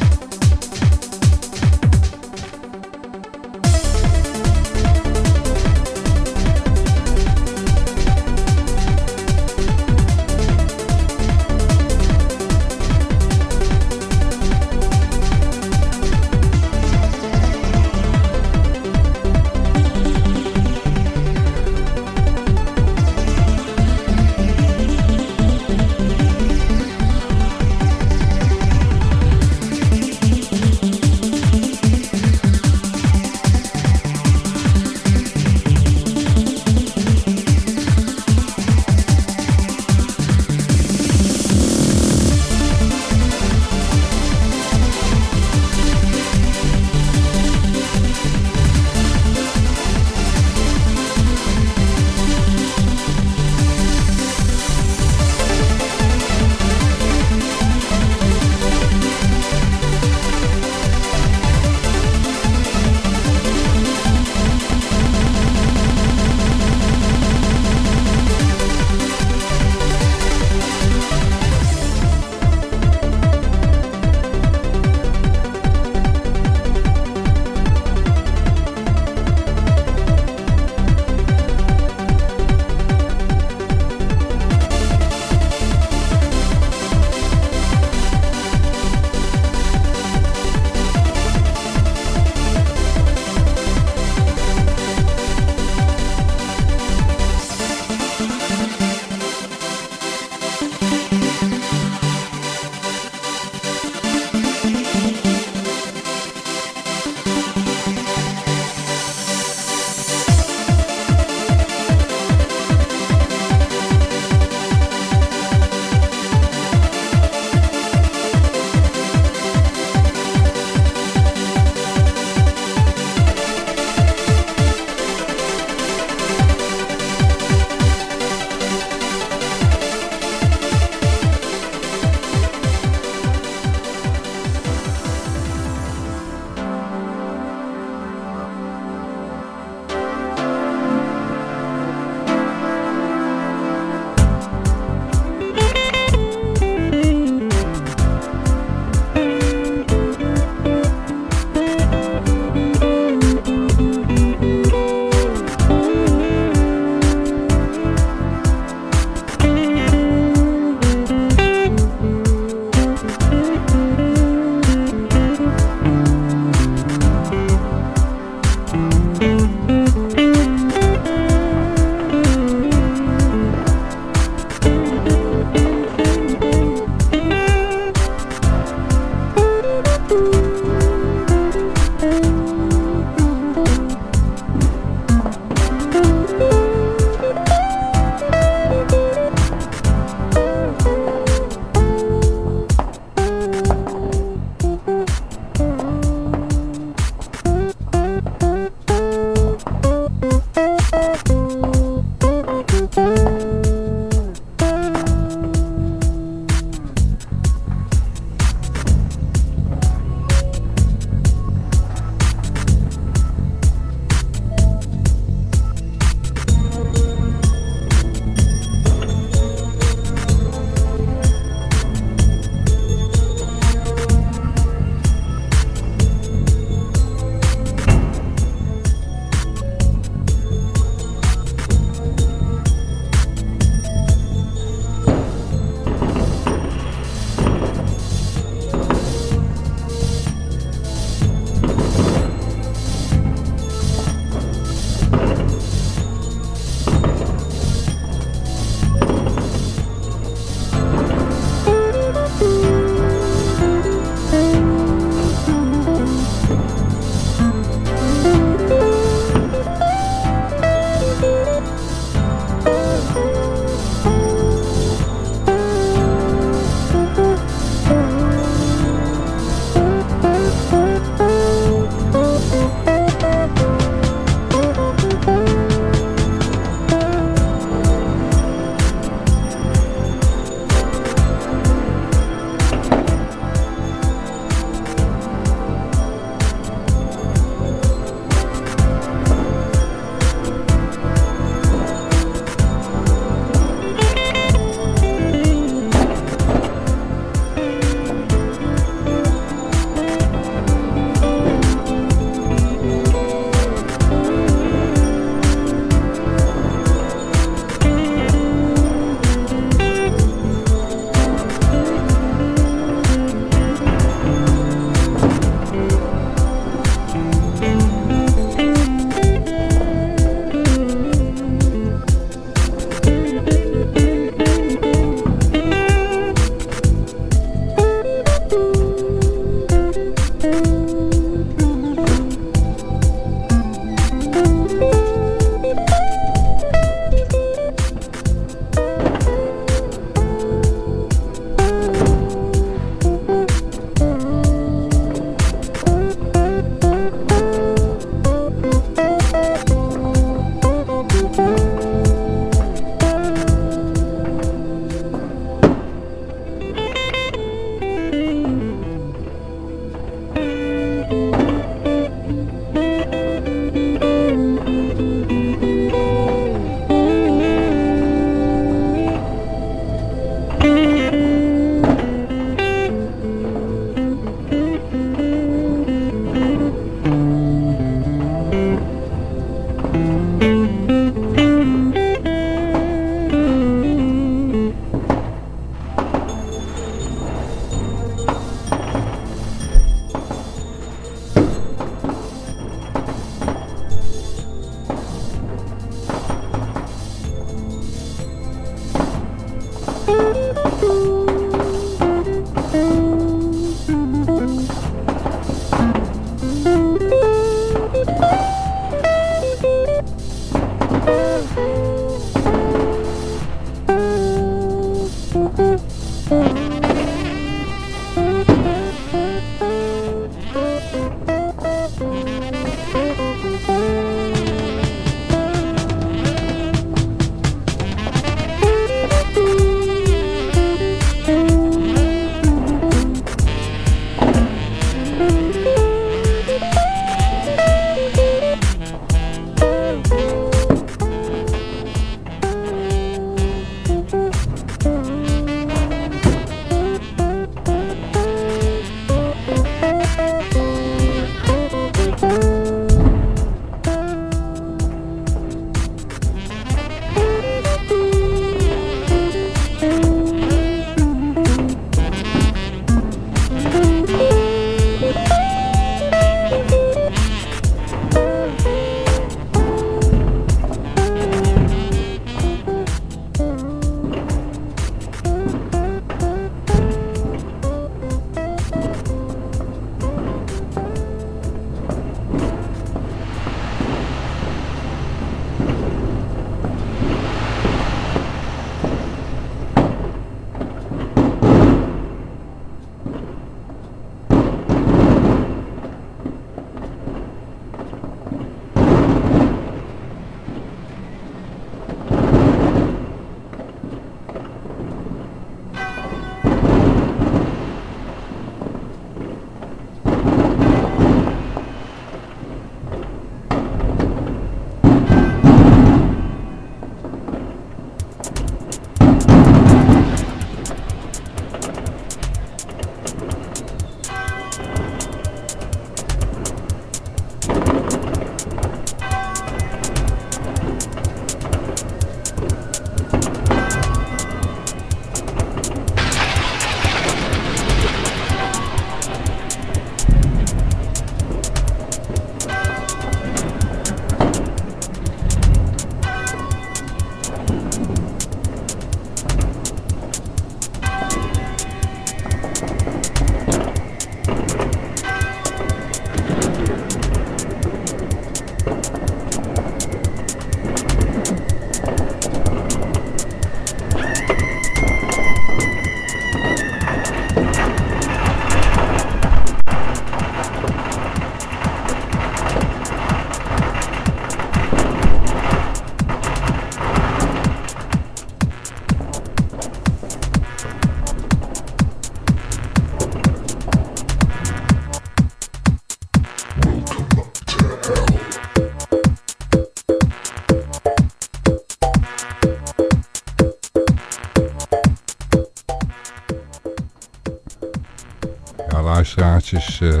Luisteraartjes. eh,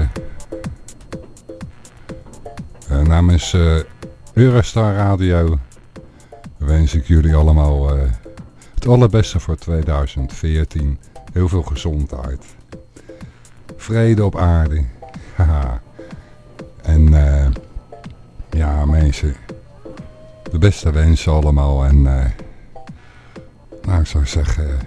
eh, namens eh, Eurostar Radio wens ik jullie allemaal het allerbeste voor 2014. Heel veel gezondheid. Vrede op aarde. [LAUGHS] Haha. en ja mensen, de beste wensen allemaal. En nou ik zou zeggen,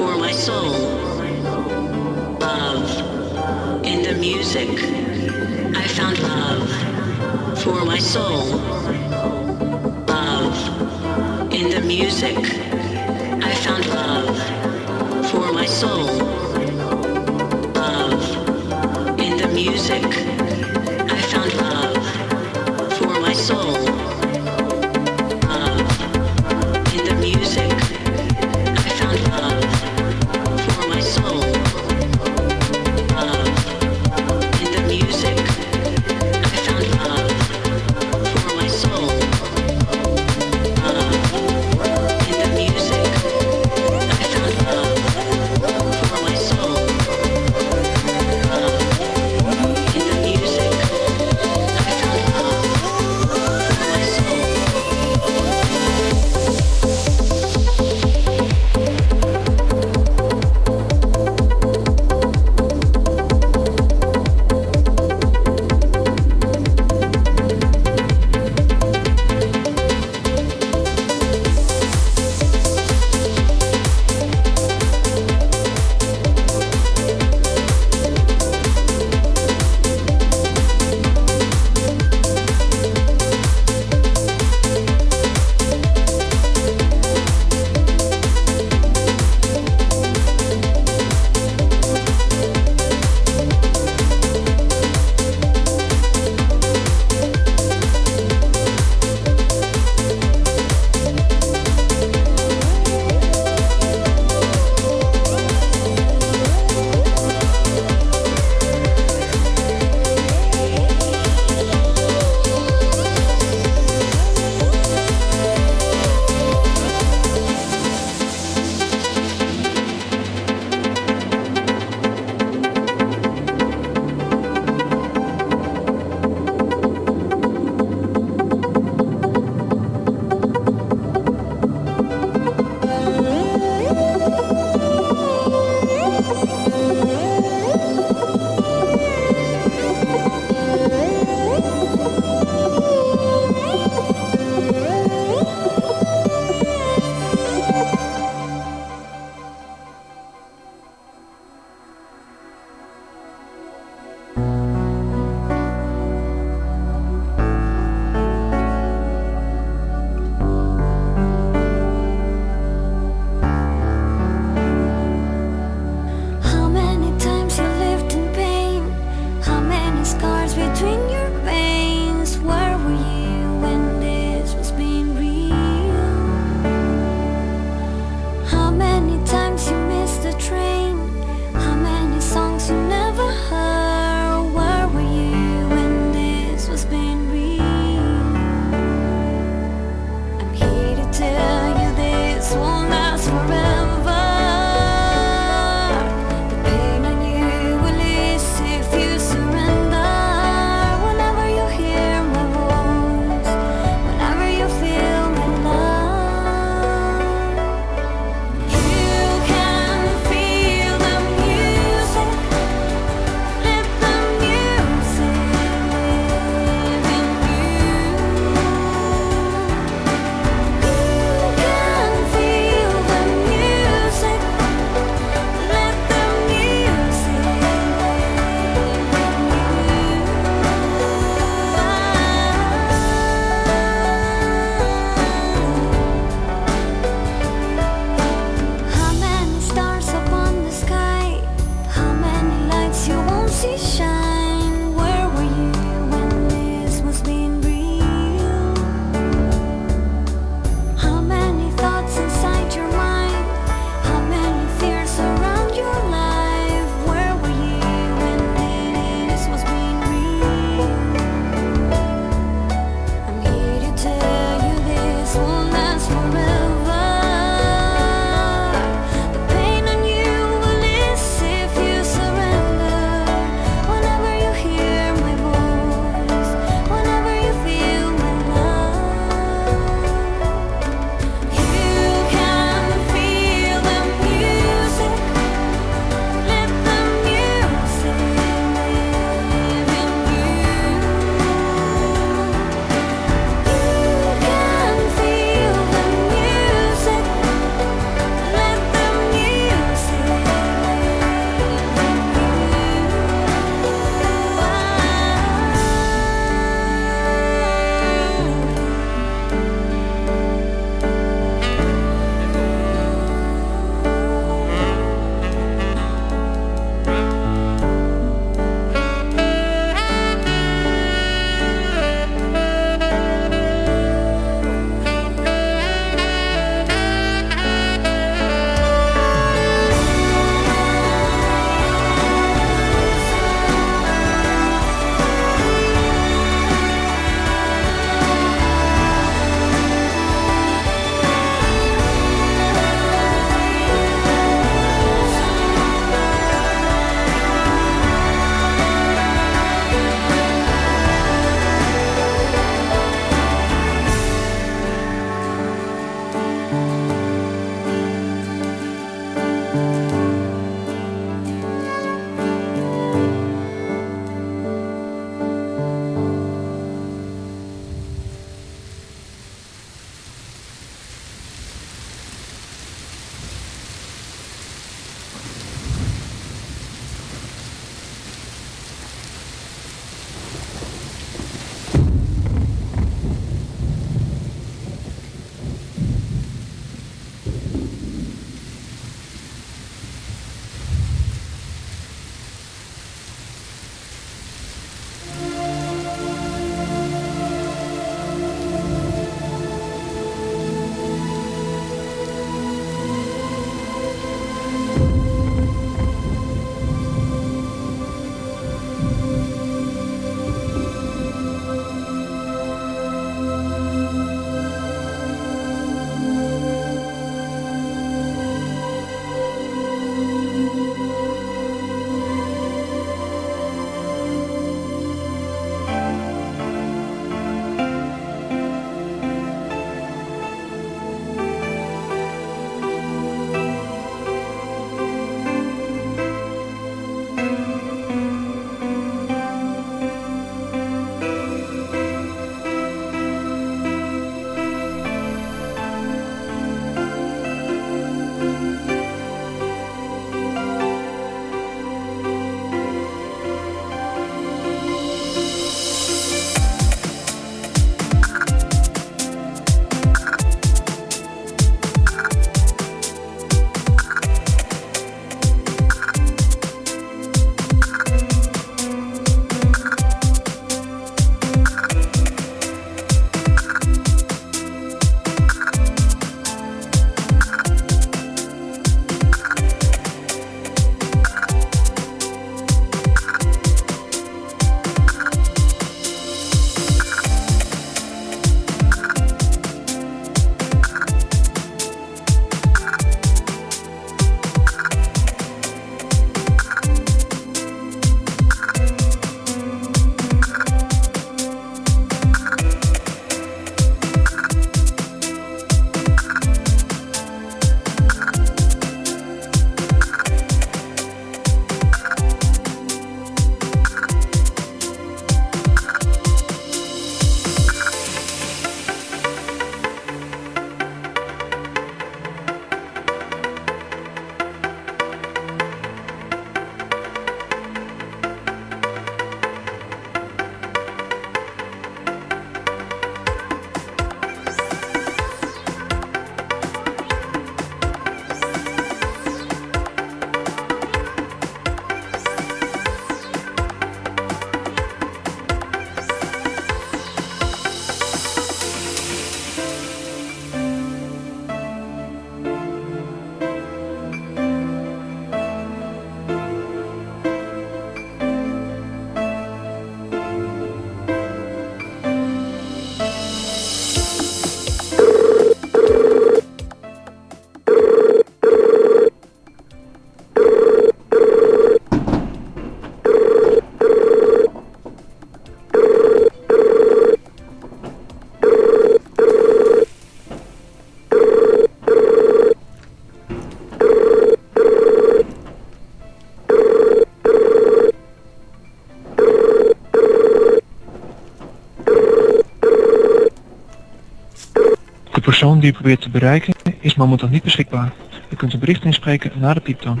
persoon die u probeert te bereiken is momenteel niet beschikbaar. U kunt een bericht inspreken na de pieptoon.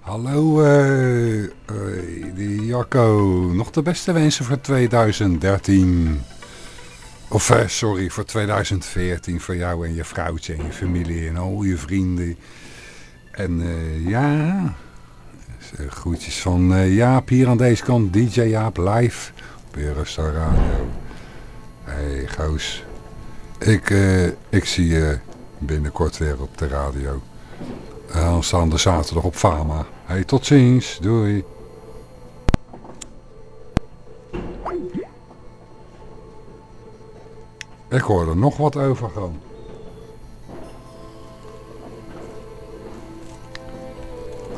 Hallo, eh, die Jacco. Nog de beste wensen voor 2013. Of eh, sorry, voor 2014. Voor jou en je vrouwtje en je familie en al je vrienden. En eh, ja, groetjes van Jaap hier aan deze kant. DJ Jaap live op Eurostar Radio. Ik, eh, ik zie je binnenkort weer op de radio. Aanstaande zaterdag op Fama. Hey, tot ziens. Doei. Ik hoor er nog wat over gaan.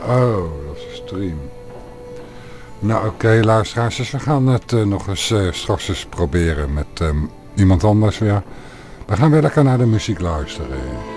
Oh, dat is een stream. Nou oké luisteraars, dus we gaan het eh, nog eens eh, straks eens proberen met ehm, iemand anders weer. We gaan weer lekker naar de muziek luisteren.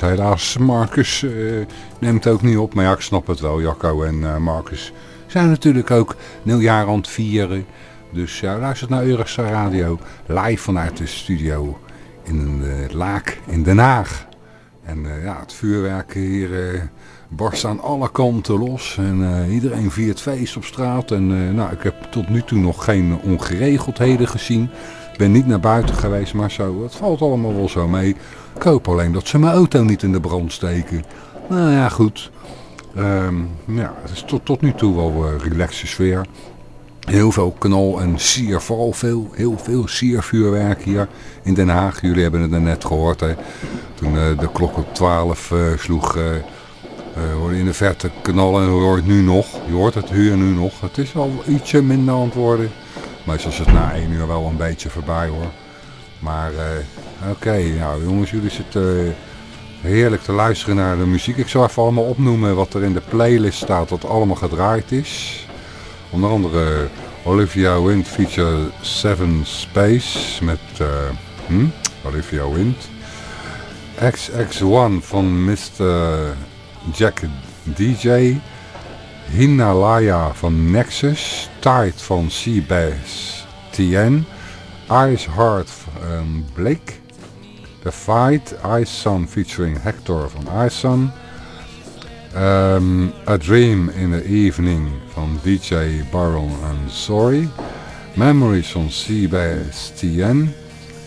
Helaas. Marcus eh, neemt ook niet op. Maar ja, ik snap het wel. Jacco en eh, Marcus zijn natuurlijk ook nieuwjaar aan het vieren. Dus luistert naar Eurostar Radio. Live vanuit de studio in uh, Laak in Den Haag. En eh, ja, het vuurwerk hier barst aan alle kanten los. En iedereen viert feest op straat. En nou, ik heb tot nu toe nog geen ongeregeldheden gezien. Ik ben niet naar buiten geweest, maar zo. Het valt allemaal wel zo mee. Ik hoop alleen dat ze mijn auto niet in de brand steken. Nou ja, goed. Ehm, ja, het is tot, tot nu toe wel een relaxe sfeer. Heel veel knal en sier, vooral veel, heel veel siervuurwerk hier in Den Haag. Jullie hebben het er net gehoord, hè. Toen eh, de klok op 12 eh, sloeg, eh eh, hoorde in de verte knallen en je hoort het nu nog. Je hoort het hier nu nog. Het is al ietsje minder aan het worden. Meestal is het na 1 uur wel een beetje voorbij hoor. Maar eh, oké, nou jongens, jullie zitten eh, heerlijk te luisteren naar de muziek. Ik zal even allemaal opnoemen wat er in de playlist staat, wat allemaal gedraaid is. Onder andere Olivia Wind feature Seven Space met eh, hm? Olivia Wind. XX1 van Mr. Jack DJ. Hinalaya van Nexus. Tide van Seabass TN. Ice Heart van Blake. The Fight, Ice Sun featuring Hector van Ice Sun. Um, A Dream in the Evening van DJ Baron and Sorry. Memories on Seabass TN.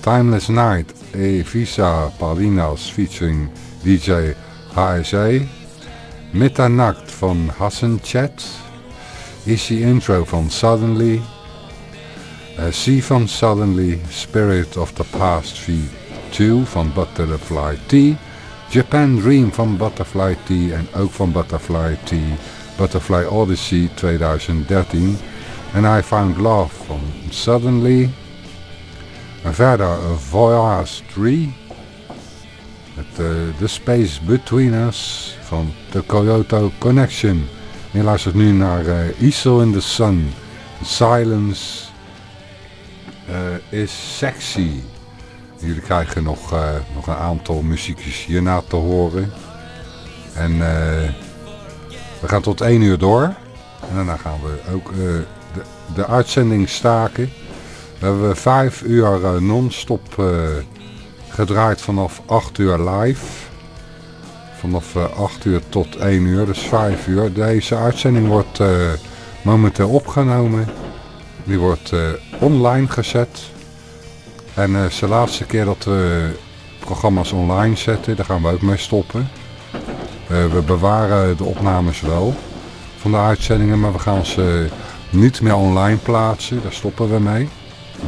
Timeless Night, Evisa Palinas featuring DJ HSA. Middernacht van Hassan Chat. Easy Intro van Suddenly. Uh, C van Suddenly. Spirit of the Past V2 van Butterfly T. Japan Dream van Butterfly T en ook van Butterfly T. Butterfly Odyssey 2013. En I Found Love van Suddenly. En verder Voyage 3. Met eh, The Space Between Us van The Kyoto Connection. En je luistert nu naar uh, in the Sun. Silence eh, is Sexy. Jullie krijgen nog, eh, nog een aantal muziekjes hierna te horen. En eh, we gaan tot 1 uur door. En daarna gaan we ook eh, de, de uitzending staken. We hebben 5 uur non-stop gedraaid vanaf 8 uur live. Vanaf eh, 8 uur tot 1 uur, dus 5 uur. Deze uitzending wordt momenteel opgenomen. Die wordt online gezet. En is de laatste keer dat we programma's online zetten. Daar gaan we ook mee stoppen. Eh, we bewaren de opnames wel van de uitzendingen. Maar we gaan ze niet meer online plaatsen. Daar stoppen we mee.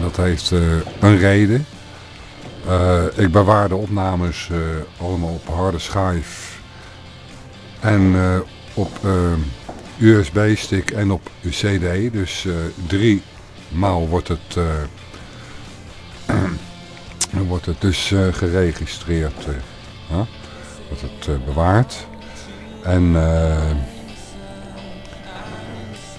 Dat heeft eh, een reden. Eh, ik bewaar de opnames eh, allemaal op harde schijf. En eh, op eh, USB-stick en op CD. Dus eh, drie maal wordt het, eh, wordt het dus eh, geregistreerd. eh, ja? Wordt het eh, bewaard. En eh,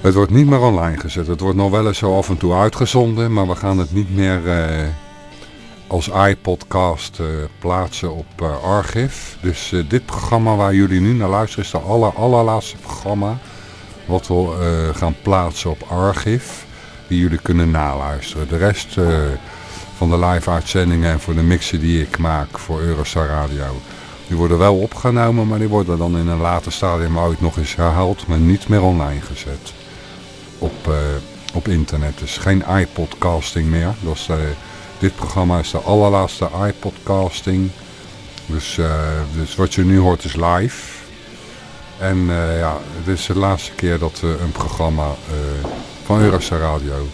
het wordt niet meer online gezet. Het wordt nog wel eens zo af en toe uitgezonden. Maar we gaan het niet meer eh, als iPodcast eh, plaatsen op eh, Archive. Dus eh, dit programma waar jullie nu naar luisteren is de aller, allerlaatste programma. Wat we eh, gaan plaatsen op Archive. Die jullie kunnen naluisteren. De rest eh, van de live uitzendingen en voor de mixen die ik maak voor Eurostar Radio. Die worden wel opgenomen, maar die worden dan in een later stadium ooit nog eens herhaald. Maar niet meer online gezet. Op, eh, op internet. Dus geen iPodcasting meer. Eh, dit programma is de allerlaatste iPodcasting. Dus, eh, dus wat je nu hoort is live. En eh, ja, het is de laatste keer dat we een programma van Eurostar Radio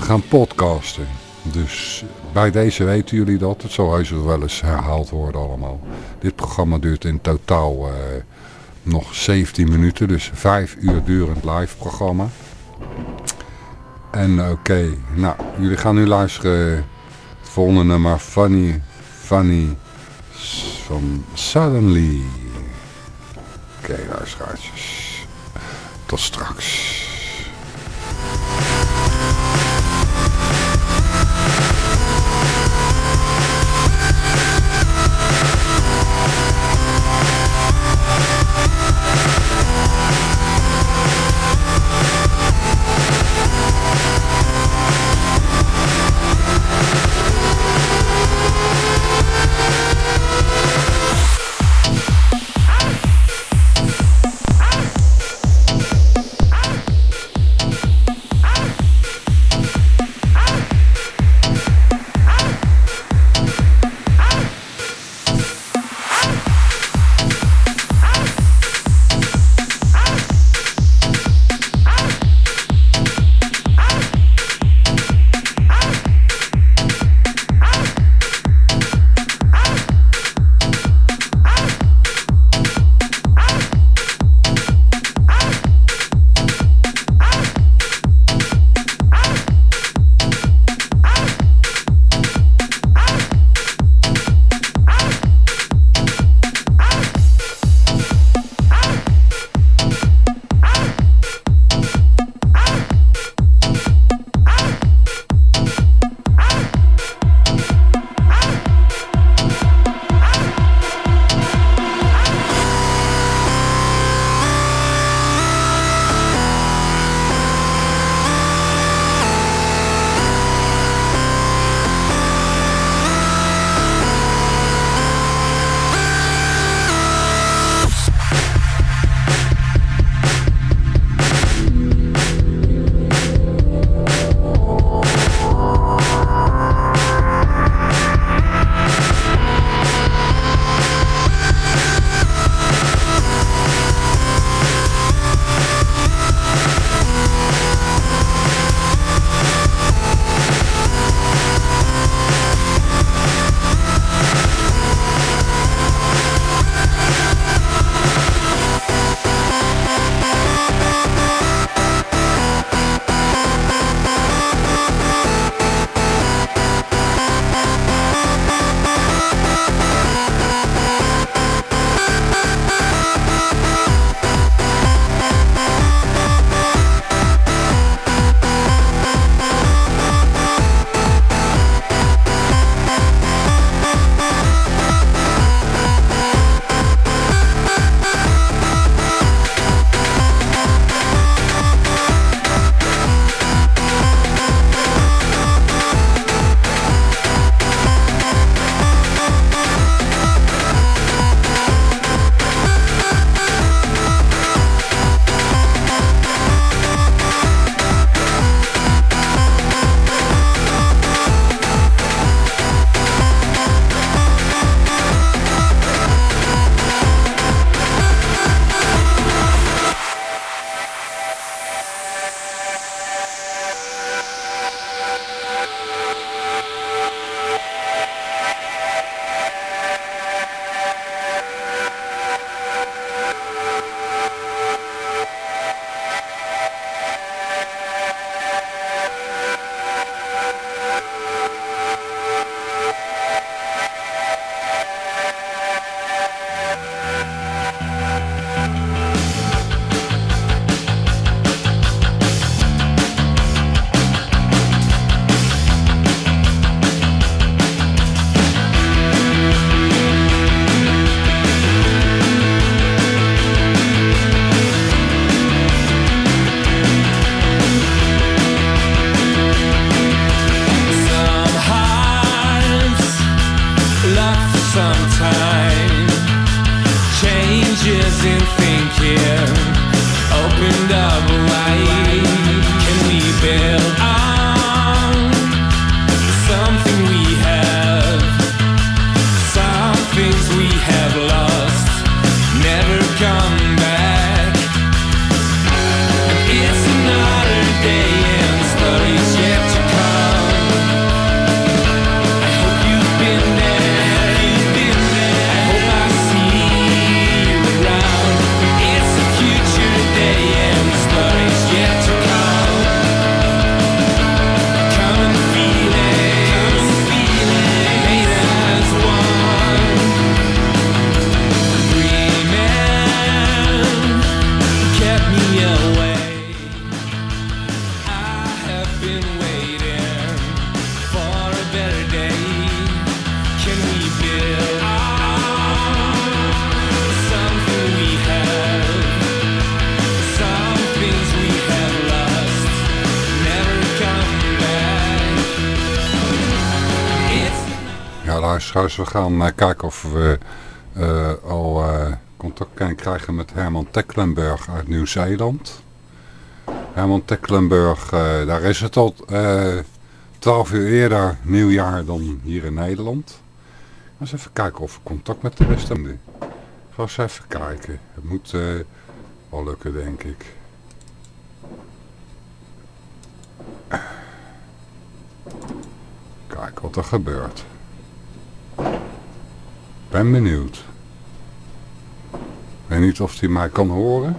gaan podcasten. Dus bij deze weten jullie dat. Het zal heus wel eens herhaald worden allemaal. Dit programma duurt in totaal eh, nog 17 minuten. Dus 5 uur durend live programma. En oké, nou, jullie gaan nu luisteren. Het volgende nummer Funny, Funny van Suddenly. Oké, luisteraartjes. Tot straks. We gaan eh, kijken of we eh, al eh, contact kunnen krijgen met Herman Tecklenburg uit Nieuw-Zeeland. Herman Tecklenburg, daar is het al 12 uur eerder nieuwjaar dan hier in Nederland. Eens even kijken of we contact met de rest hebben. Ga eens even kijken. Het moet eh, wel lukken, denk ik. Kijk wat er gebeurt. Ben benieuwd. Ik weet niet of hij mij kan horen.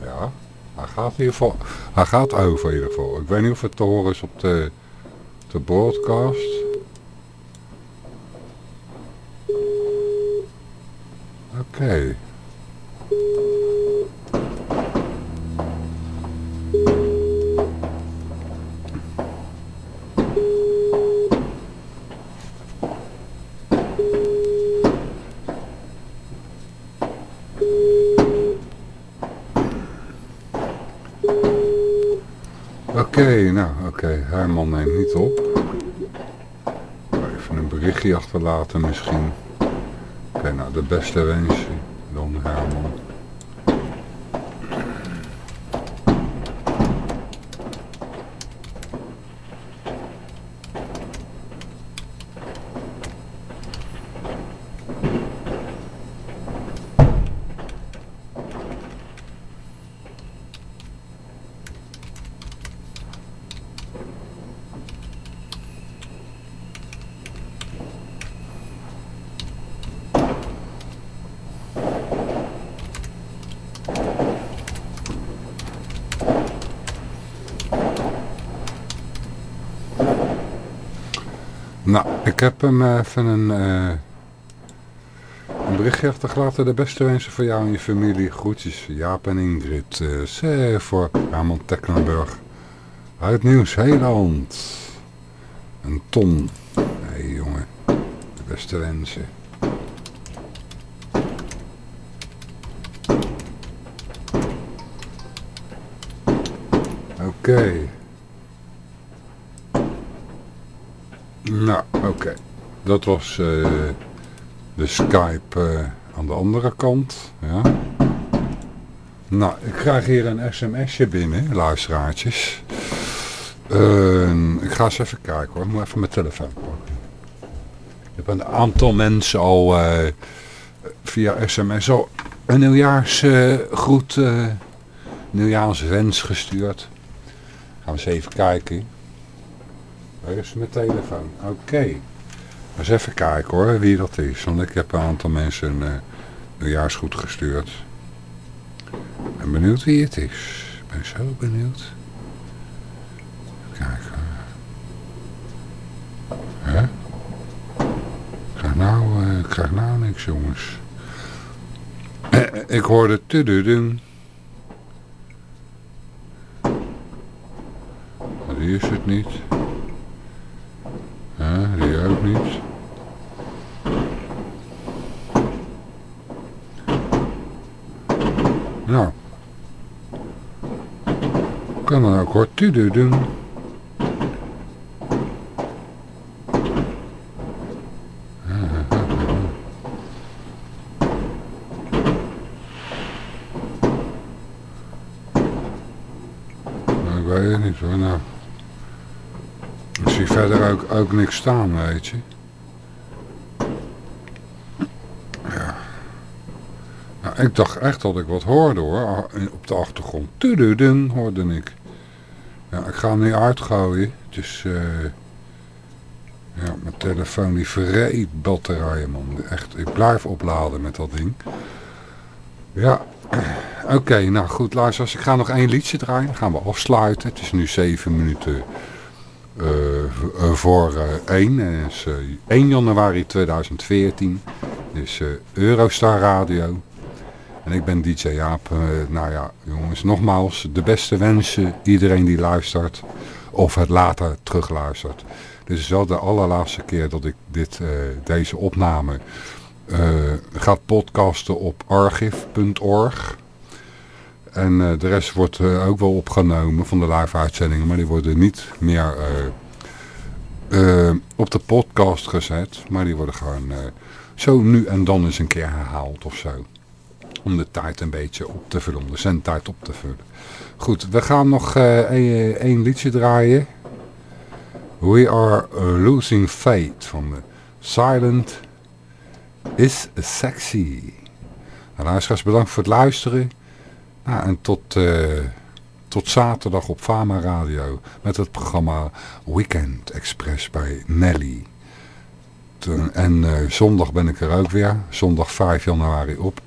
Ja, hij gaat, ieder geval, hij gaat over in ieder geval. Ik weet niet of het te horen is op de, de broadcast. Oké, nou de beste wensen dan Herman. Nou, ik heb hem even een, eh, een berichtje achtergelaten. De beste wensen voor jou en je familie. Groetjes, Jaap en Ingrid. eh ze voor Herman Tecklenburg uit Nieuw-Zeeland. En Tom. Hé hey, jongen, de beste wensen oké. Dat was eh, de Skype eh, aan de andere kant. Ja. Nou, ik krijg hier een sms'je binnen, luisteraartjes. Eh, ik ga eens even kijken hoor. Ik moet even mijn telefoon pakken. Ik heb een aantal mensen al eh, via sms al een nieuwjaarsgroet, uh, nieuwjaarswens gestuurd. Gaan we eens even kijken. Waar is mijn telefoon? Oké. Eens even kijken hoor, wie dat is. Want ik heb een aantal mensen een uh, nieuwjaarsgroet gestuurd. Ik ben benieuwd wie het is. Ik ben zo benieuwd. Even kijken. Hè? Ik krijg nou, uh, ik krijg nou niks jongens. [CLEARS THROAT] ik hoorde tududun. Die is het niet. Ja, die ook niet. Nou. Kan dan ook hoor tudu doen. weet het niet hoor. Nou. Ik zie verder ook, niks staan, weet je. Ja. Nou, ik dacht echt dat ik wat hoorde hoor. Ah, Op de achtergrond. Tududun hoorde ik. Ja, ik ga hem niet uitgooien. Dus eh ja, mijn telefoon die verreed batterijen man. Echt, ik blijf opladen met dat ding. Ja, oké, nou goed luisteraars. Ik ga nog één liedje draaien. Dan gaan we afsluiten. Het is nu zeven minuten voor eh 1. En het is eh, 1 januari 2014. Dus eh, Eurostar Radio. En ik ben DJ Jaap. Eh, nou ja, jongens, nogmaals, de beste wensen. Iedereen die luistert. Of het later terugluistert. Dit is wel de allerlaatste keer dat ik dit, eh, deze opname eh, ga podcasten op archive.org. En eh, de rest wordt eh, ook wel opgenomen van de live uitzendingen. Maar die worden niet meer eh, op de podcast gezet. Maar die worden gewoon zo nu en dan eens een keer herhaald of zo. Om de tijd een beetje op te vullen. Om de zendtijd op te vullen. Goed, we gaan nog één liedje draaien. We are losing faith van de Silent is sexy. Nou, luisteraars, bedankt voor het luisteren. En tot, eh, tot zaterdag op Fama Radio met het programma Weekend Express bij Nelly. En eh, zondag ben ik er ook weer. Zondag 5 januari op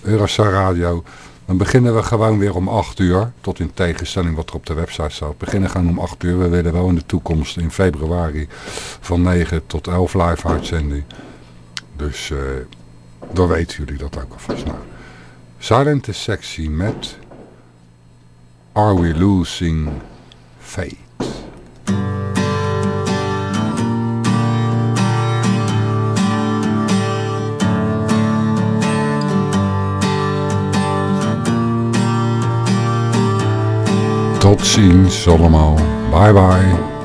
Eurostar Radio. Dan beginnen we gewoon weer om 8 uur. Tot in tegenstelling wat er op de website staat. We beginnen gewoon om 8 uur. We willen wel in de toekomst in februari van 9 tot 11 live uitzending. Dus dan weten jullie dat ook alvast. Nou, Silent is sexy met Are We Losing Faith? Tot ziens allemaal. Bye bye.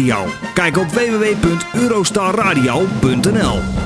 Radio. Kijk op www.eurostarradio.nl